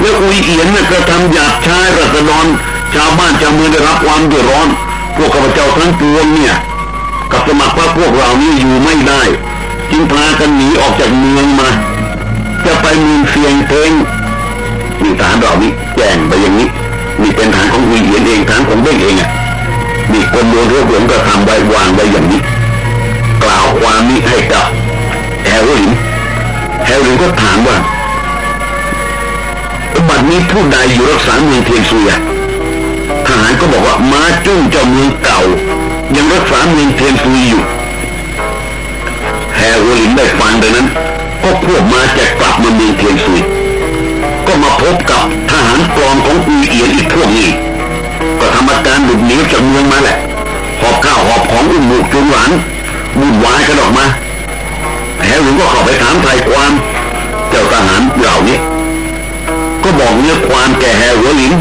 แล้วอีเอียนน่ะกระทำหยาบช้ารัศดร ชาวบ้านชาวเมืองได้รับความเดือดร้อน พวกข้าพเจ้าทั้งปวงเนี่ย กับสมัครว่าพวกเรานี่อยู่ไม่ได้ จึงพากันหนีออกจากเมืองมา จะไปเมืองเสียงเพงมีทหารเหล่านี้แจ้งไปอย่างนี้นี่เป็นฐานของวีเอียนเองฐานของเบ้งเองอะนี่คนเมืองเรือหลวงก็ทำไว้วางไว้อย่างนี้ กล่าวความนี้ให้กับแฮหัวหลิมแฮหัวหลิมก็ถามว่าบัดนี้ผู้ใดอยู่รักษาเมืองเทียนซุยทหาร ก็บอกว่าม้าจุ้นเจ้าเมืองเก่า ยังรักษาเมืองเทียนซุยอยู่แฮหัวหลิมได้ฟังดังนั้น ก็ควบม้าจะกลับมาเมืองเทียนซุย ก็มาพบกับทหารปลอมของอุยเอี๋ยนอีกพวกนี้ ก็ทำอาการหลุดหนีจากเมืองมาแหละหอบข้าวหอบของอุ้มหมูกจุงหลานวุ่นวายกันออกมาแฮร์รี่ก็เข้าไปถามไทยความ เจ้าทหารเหล่านี้ ก็บอกเนื้อความแก่แฮร์ริน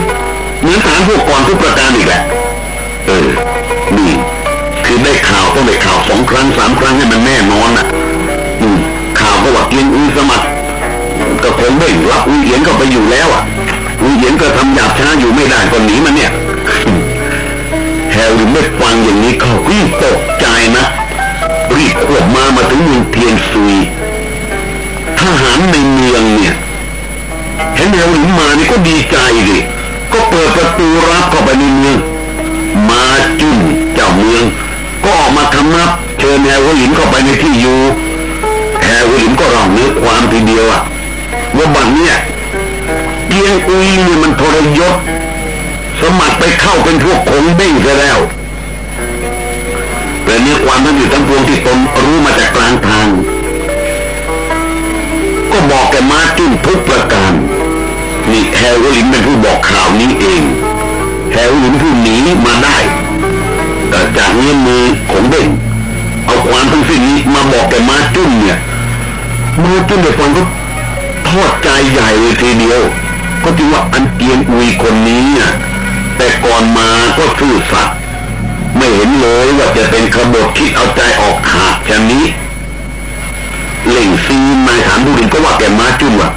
เหมือนฐานพวกก่อนทุกประการอีกแหละเออ นี่ คือได้ข่าวต้องได้ข่าวสองครั้งสามครั้งให้มันแน่นอนอะ อืมข่าวก็ว่าเกียงอุยสมัครก็คงเบ่งรับอุยเอียนก็ไปอยู่แล้วอะอุยเอียนก็ทำหยาบช้าอยู่ไม่ได้ก็หนีมันเนี่ยแฮร์รี่ไม่ฟังอย่างนี้เขายิ่งตกใจนะรีบขวบมามาถึงเมืองเทียนซุยทหารในเมืองเนี่ยเห็นแฮร์รี่มานี่ก็ดีใจดิ ก็เปิดประตูรับเข้าไปในเมือง มาจุนเจ้าเมือง ก็ออกมาทำนับเชิญแฮร์รี่เข้าไปในที่อยู่แฮร์รี่ก็ร้องเนื้อความทีเดียวอะว่าบังเนี่ยเกียงอุยเนี่ยมันทรยศสมัครไปเข้าเป็นพวกคงเบ้งซะแล้วแต่เนื้อความทั้งอยู่ทั้งปวงที่ตนรู้มาจากกลางทาง ก็บอกแกมาจุ้นทุกประการ แฮร์รี่เป็นผู้บอกข่าวนี้เอง แฮร์รี่ผู้หนีมาได้แต่จากเงี้ยมือของเบ้งเอาความทั้งสิ้นนี้มาบอกแกมาจุ้นเนี่ยมาจุ้นเด็กฟังก็ทอดใจใหญ่เลยทีเดียว ก็จริงว่าอันเตียนอุยคนนี้อะแต่ก่อนมาก็ซื่อสัตย์ไม่เห็นเลยว่าจะเป็นขบคิดเอาใจออกขาดชนี้ เหล่งซีนายฐานบุรินก็ว่าแกมาจุ้นว่า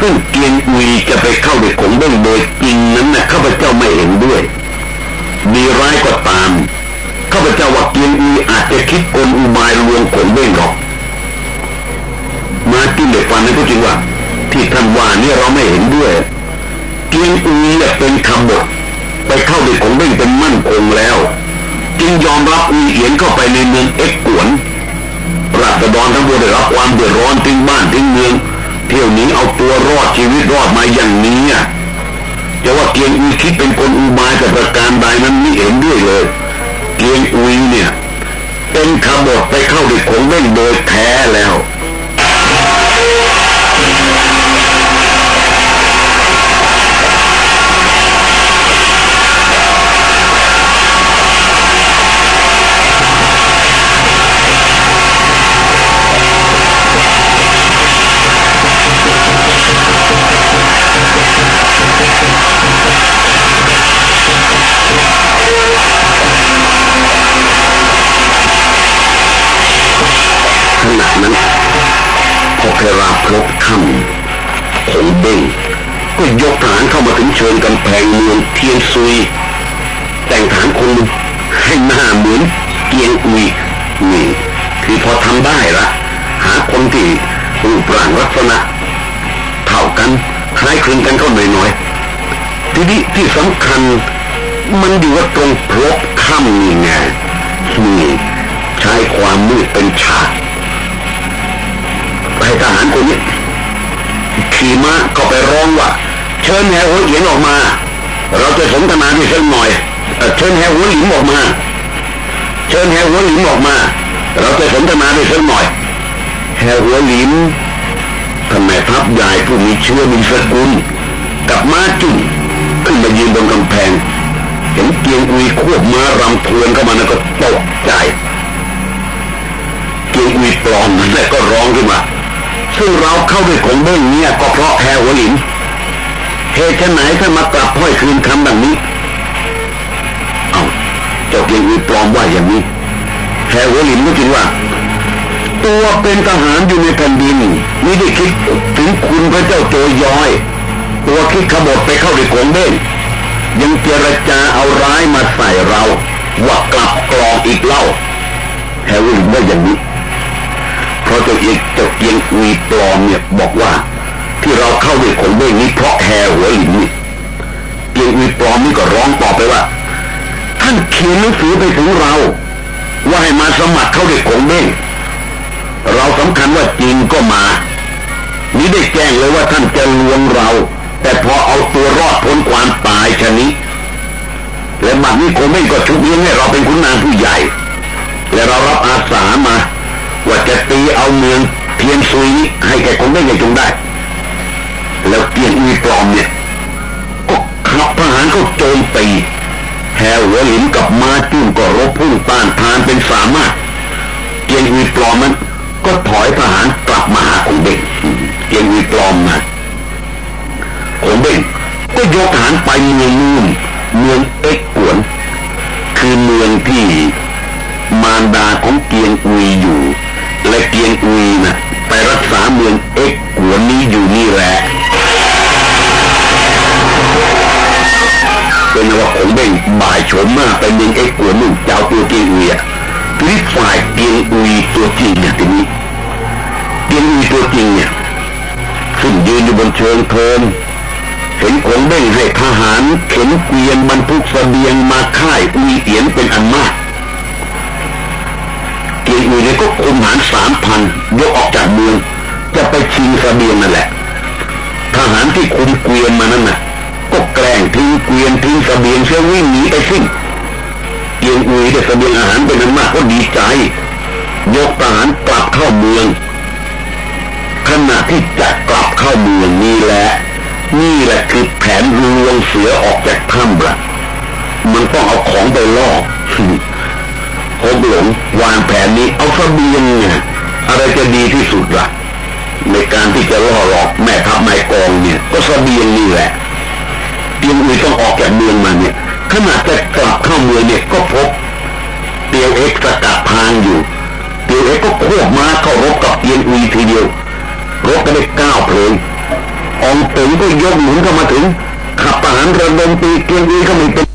ซึ่งเกียงอุยจะไปเข้าเด็กของเบ้งโดยจริงนั้นนะข้าพเจ้าไม่เห็นด้วยดีร้ายก็ตามข้าพเจ้าว่าเกียงอุยอาจจะคิดกลอุบายลวงขนเบ้งหรอกมาจิ้นเด็กฟันนั้นก็จริงว่า ที่ท่านว่านี่เราไม่เห็นด้วย เกียงอุยเป็นคำบทไปเข้าเด็กของเบ้งเป็นมั่นคงแล้ว จึงยอมรับอุยเอียนเข้าไปในเมืองเอ็กกวนราษฎรทั้งปวงได้รับความเดือดร้อนทิ้งบ้านทิ้งเมือง เที่ยวนี้เอาตัวรอดชีวิตรอดมาอย่างนี้อะจะว่าเกียงอุยคิดเป็นคนอุบายแต่ประการใดนั้นไม่เห็นด้วยเลย เกียงอุยเนี่ย เป็นขบฏไปเข้าเด็กของเบ้งโดยแท้แล้ว รบค่ำผงเบ้งก็ยกฐานเข้ามาถึงเชิญกำแพงเมืองเทียนซุย แต่งฐานคนหนึ่งให้หน้าเหมือนเกียงอุยนี่คือพอทำได้ละหาคนที่รูปร่างลักษณะเท่ากันคล้ายคลึงกันก็หน่อยๆทีนี้ที่สำคัญมันอยู่ว่าตรงพลบค่ำนี่ไงนี่ใช้ความมืดเป็นฉาก ให้ทหารคนนี้ขี่ม้าก็ไปร้องว่า เชิญแฮหัวเหลียนออกมา เราจะสนทนาด้วยสักหน่อยเชิญแฮหัวหลิมออกมา เชิญแฮหัวหลิมออกมา เราจะสนทนาด้วยสักหน่อยแฮหัวหลิมทำไมทัพใหญ่ผู้มีเชื้อมีสกุลกับม้าจุ่นขึ้นมายืนบนกำแพงเห็นเกียงอุยควบม้ารำทวนเข้ามาแล้วก็ตกใจเกียงอุยปลอมแหละก็ร้องขึ้นมา ซึ่งเราเข้าด้วยของเบ้งเนี่ยก็เพราะแฮหัวหลินเหตุไหนถ้ามากลับห้อยคืนคำแบบนี้ เอาเจ้าเกียงอุยปลอมว่าอย่างนี้แฮหัวหลินก็คิดว่า ตัวเป็นทหารอยู่ในแผ่นดินไม่ได้คิดถึงคุณพระเจ้าโจย้อย ตัวคิดขบฏไปเข้าด้วยของเบ้งยังเจรจาเอาร้ายมาใส่เรา ว่ากลับกรองอีกเล่าแฮร์รี่ว่าอย่างนี้ ราะเจ้าเอกเจ้าเกียงอุยปลอมเนี่ยบอกว่า ที่เราเข้าด้วยขนเบ้งนี้เพราะแฮหัวหลินนี่เกียงอุยปลอมนี่ก็ร้องตอบไปว่า ท่านเขียนหนังสือไปถึงเรา ว่าให้มาสมัครเข้าด้วยขนเบ้งเราสำคัญว่าจริงก็มา นี่ได้แจ้งเลยว่าท่านจะลวงเรา แต่พอเอาตัวรอดพ้นความตายชนิดและบัดนี้คงไม่ก็ชุบเลี้ยงให้เราเป็นขุนนางผู้ใหญ่ และเรารับอาสามา ว่าจะตีเอาเมืองเทียนซุยให้แกคงได้ไงจงได้ แล้วเกียงอุยปลอมเนี่ยก็ขับทหารก็โจมตีแหัวหลินกับมาจุ้นก็รบพุ่งต้านทานเป็นสามารถ เกียงอุยปลอมนั้นก็ถอยทหารกลับมาหาคงเบ่งเกียงอุยปลอมนะคงเบ่งก็ยกทหารไปเมืองนู่นเมืองเอ็กกวน คือเมืองที่มารดาของเกียงอุยอยู่ และเกียงอุยนะไปรักษาเมืองเอ็กหวนนี้อยู่นี่แหละเป็นว่าคงเบ่งบ่ายโฉมมากไปเมืองเอ็กหวนนู่นเจ้าตัวเกียงอุยอะทีนี้ฝ่ายเกียงอุยตัวจริงเนี่ยทีนี้เกียงอุยตัวจริงเนี่ยซึ่งยืนอยู่บนเชิงเทินเห็นคงเบ่งให้ทหารเข็นเกวียนบรรทุกเสบียงมาค่ายอุยเอียนเป็นอันมาก เนี่ยก็คุมหารสามพันยกออกจากเมือง จะไปชิงเสบียงนั่นแหละ ทหารที่คุมเกวียนมานั่นน่ะ ก็แกล้งทิ้งเกวียนทิ้งเสบียงเชื่อวิ่งหนีไปสิ้นเกียงอุยได้เสบียงอาหารเป็นอันมากก็ดีใจ ยกทหารกลับเข้าเมือง ขณะที่จะกลับเข้าเมืองนี่แหละ นี่แหละคือแผนลวงเสือออกจากถ้ำละมันต้องเอาของไปล่อ ผมหลงวางแผนนี้เอาเสบียงเนี่ยอะไรจะดีที่สุดละ่ะ ในการที่จะล่อหลอกแม่ทัพนายกองเนี่ย ก็เสบียงนี่แหละเตียงอุยต้องออกจากเมืองมาเนี่ยขณะจะกลับเข้าเมืองเนี่ยก็พบเตียวเอ็กสกัดทางอยู่เตียวเอ็กก็ควบม้าเข้ารบกับเตียงอุยทีเดียวรบกันได้เก้าเพลงองตึงก็ยกหนุนเข้ามาถึงขับทหารระดมตีเตียงอุยก็ม่เป็น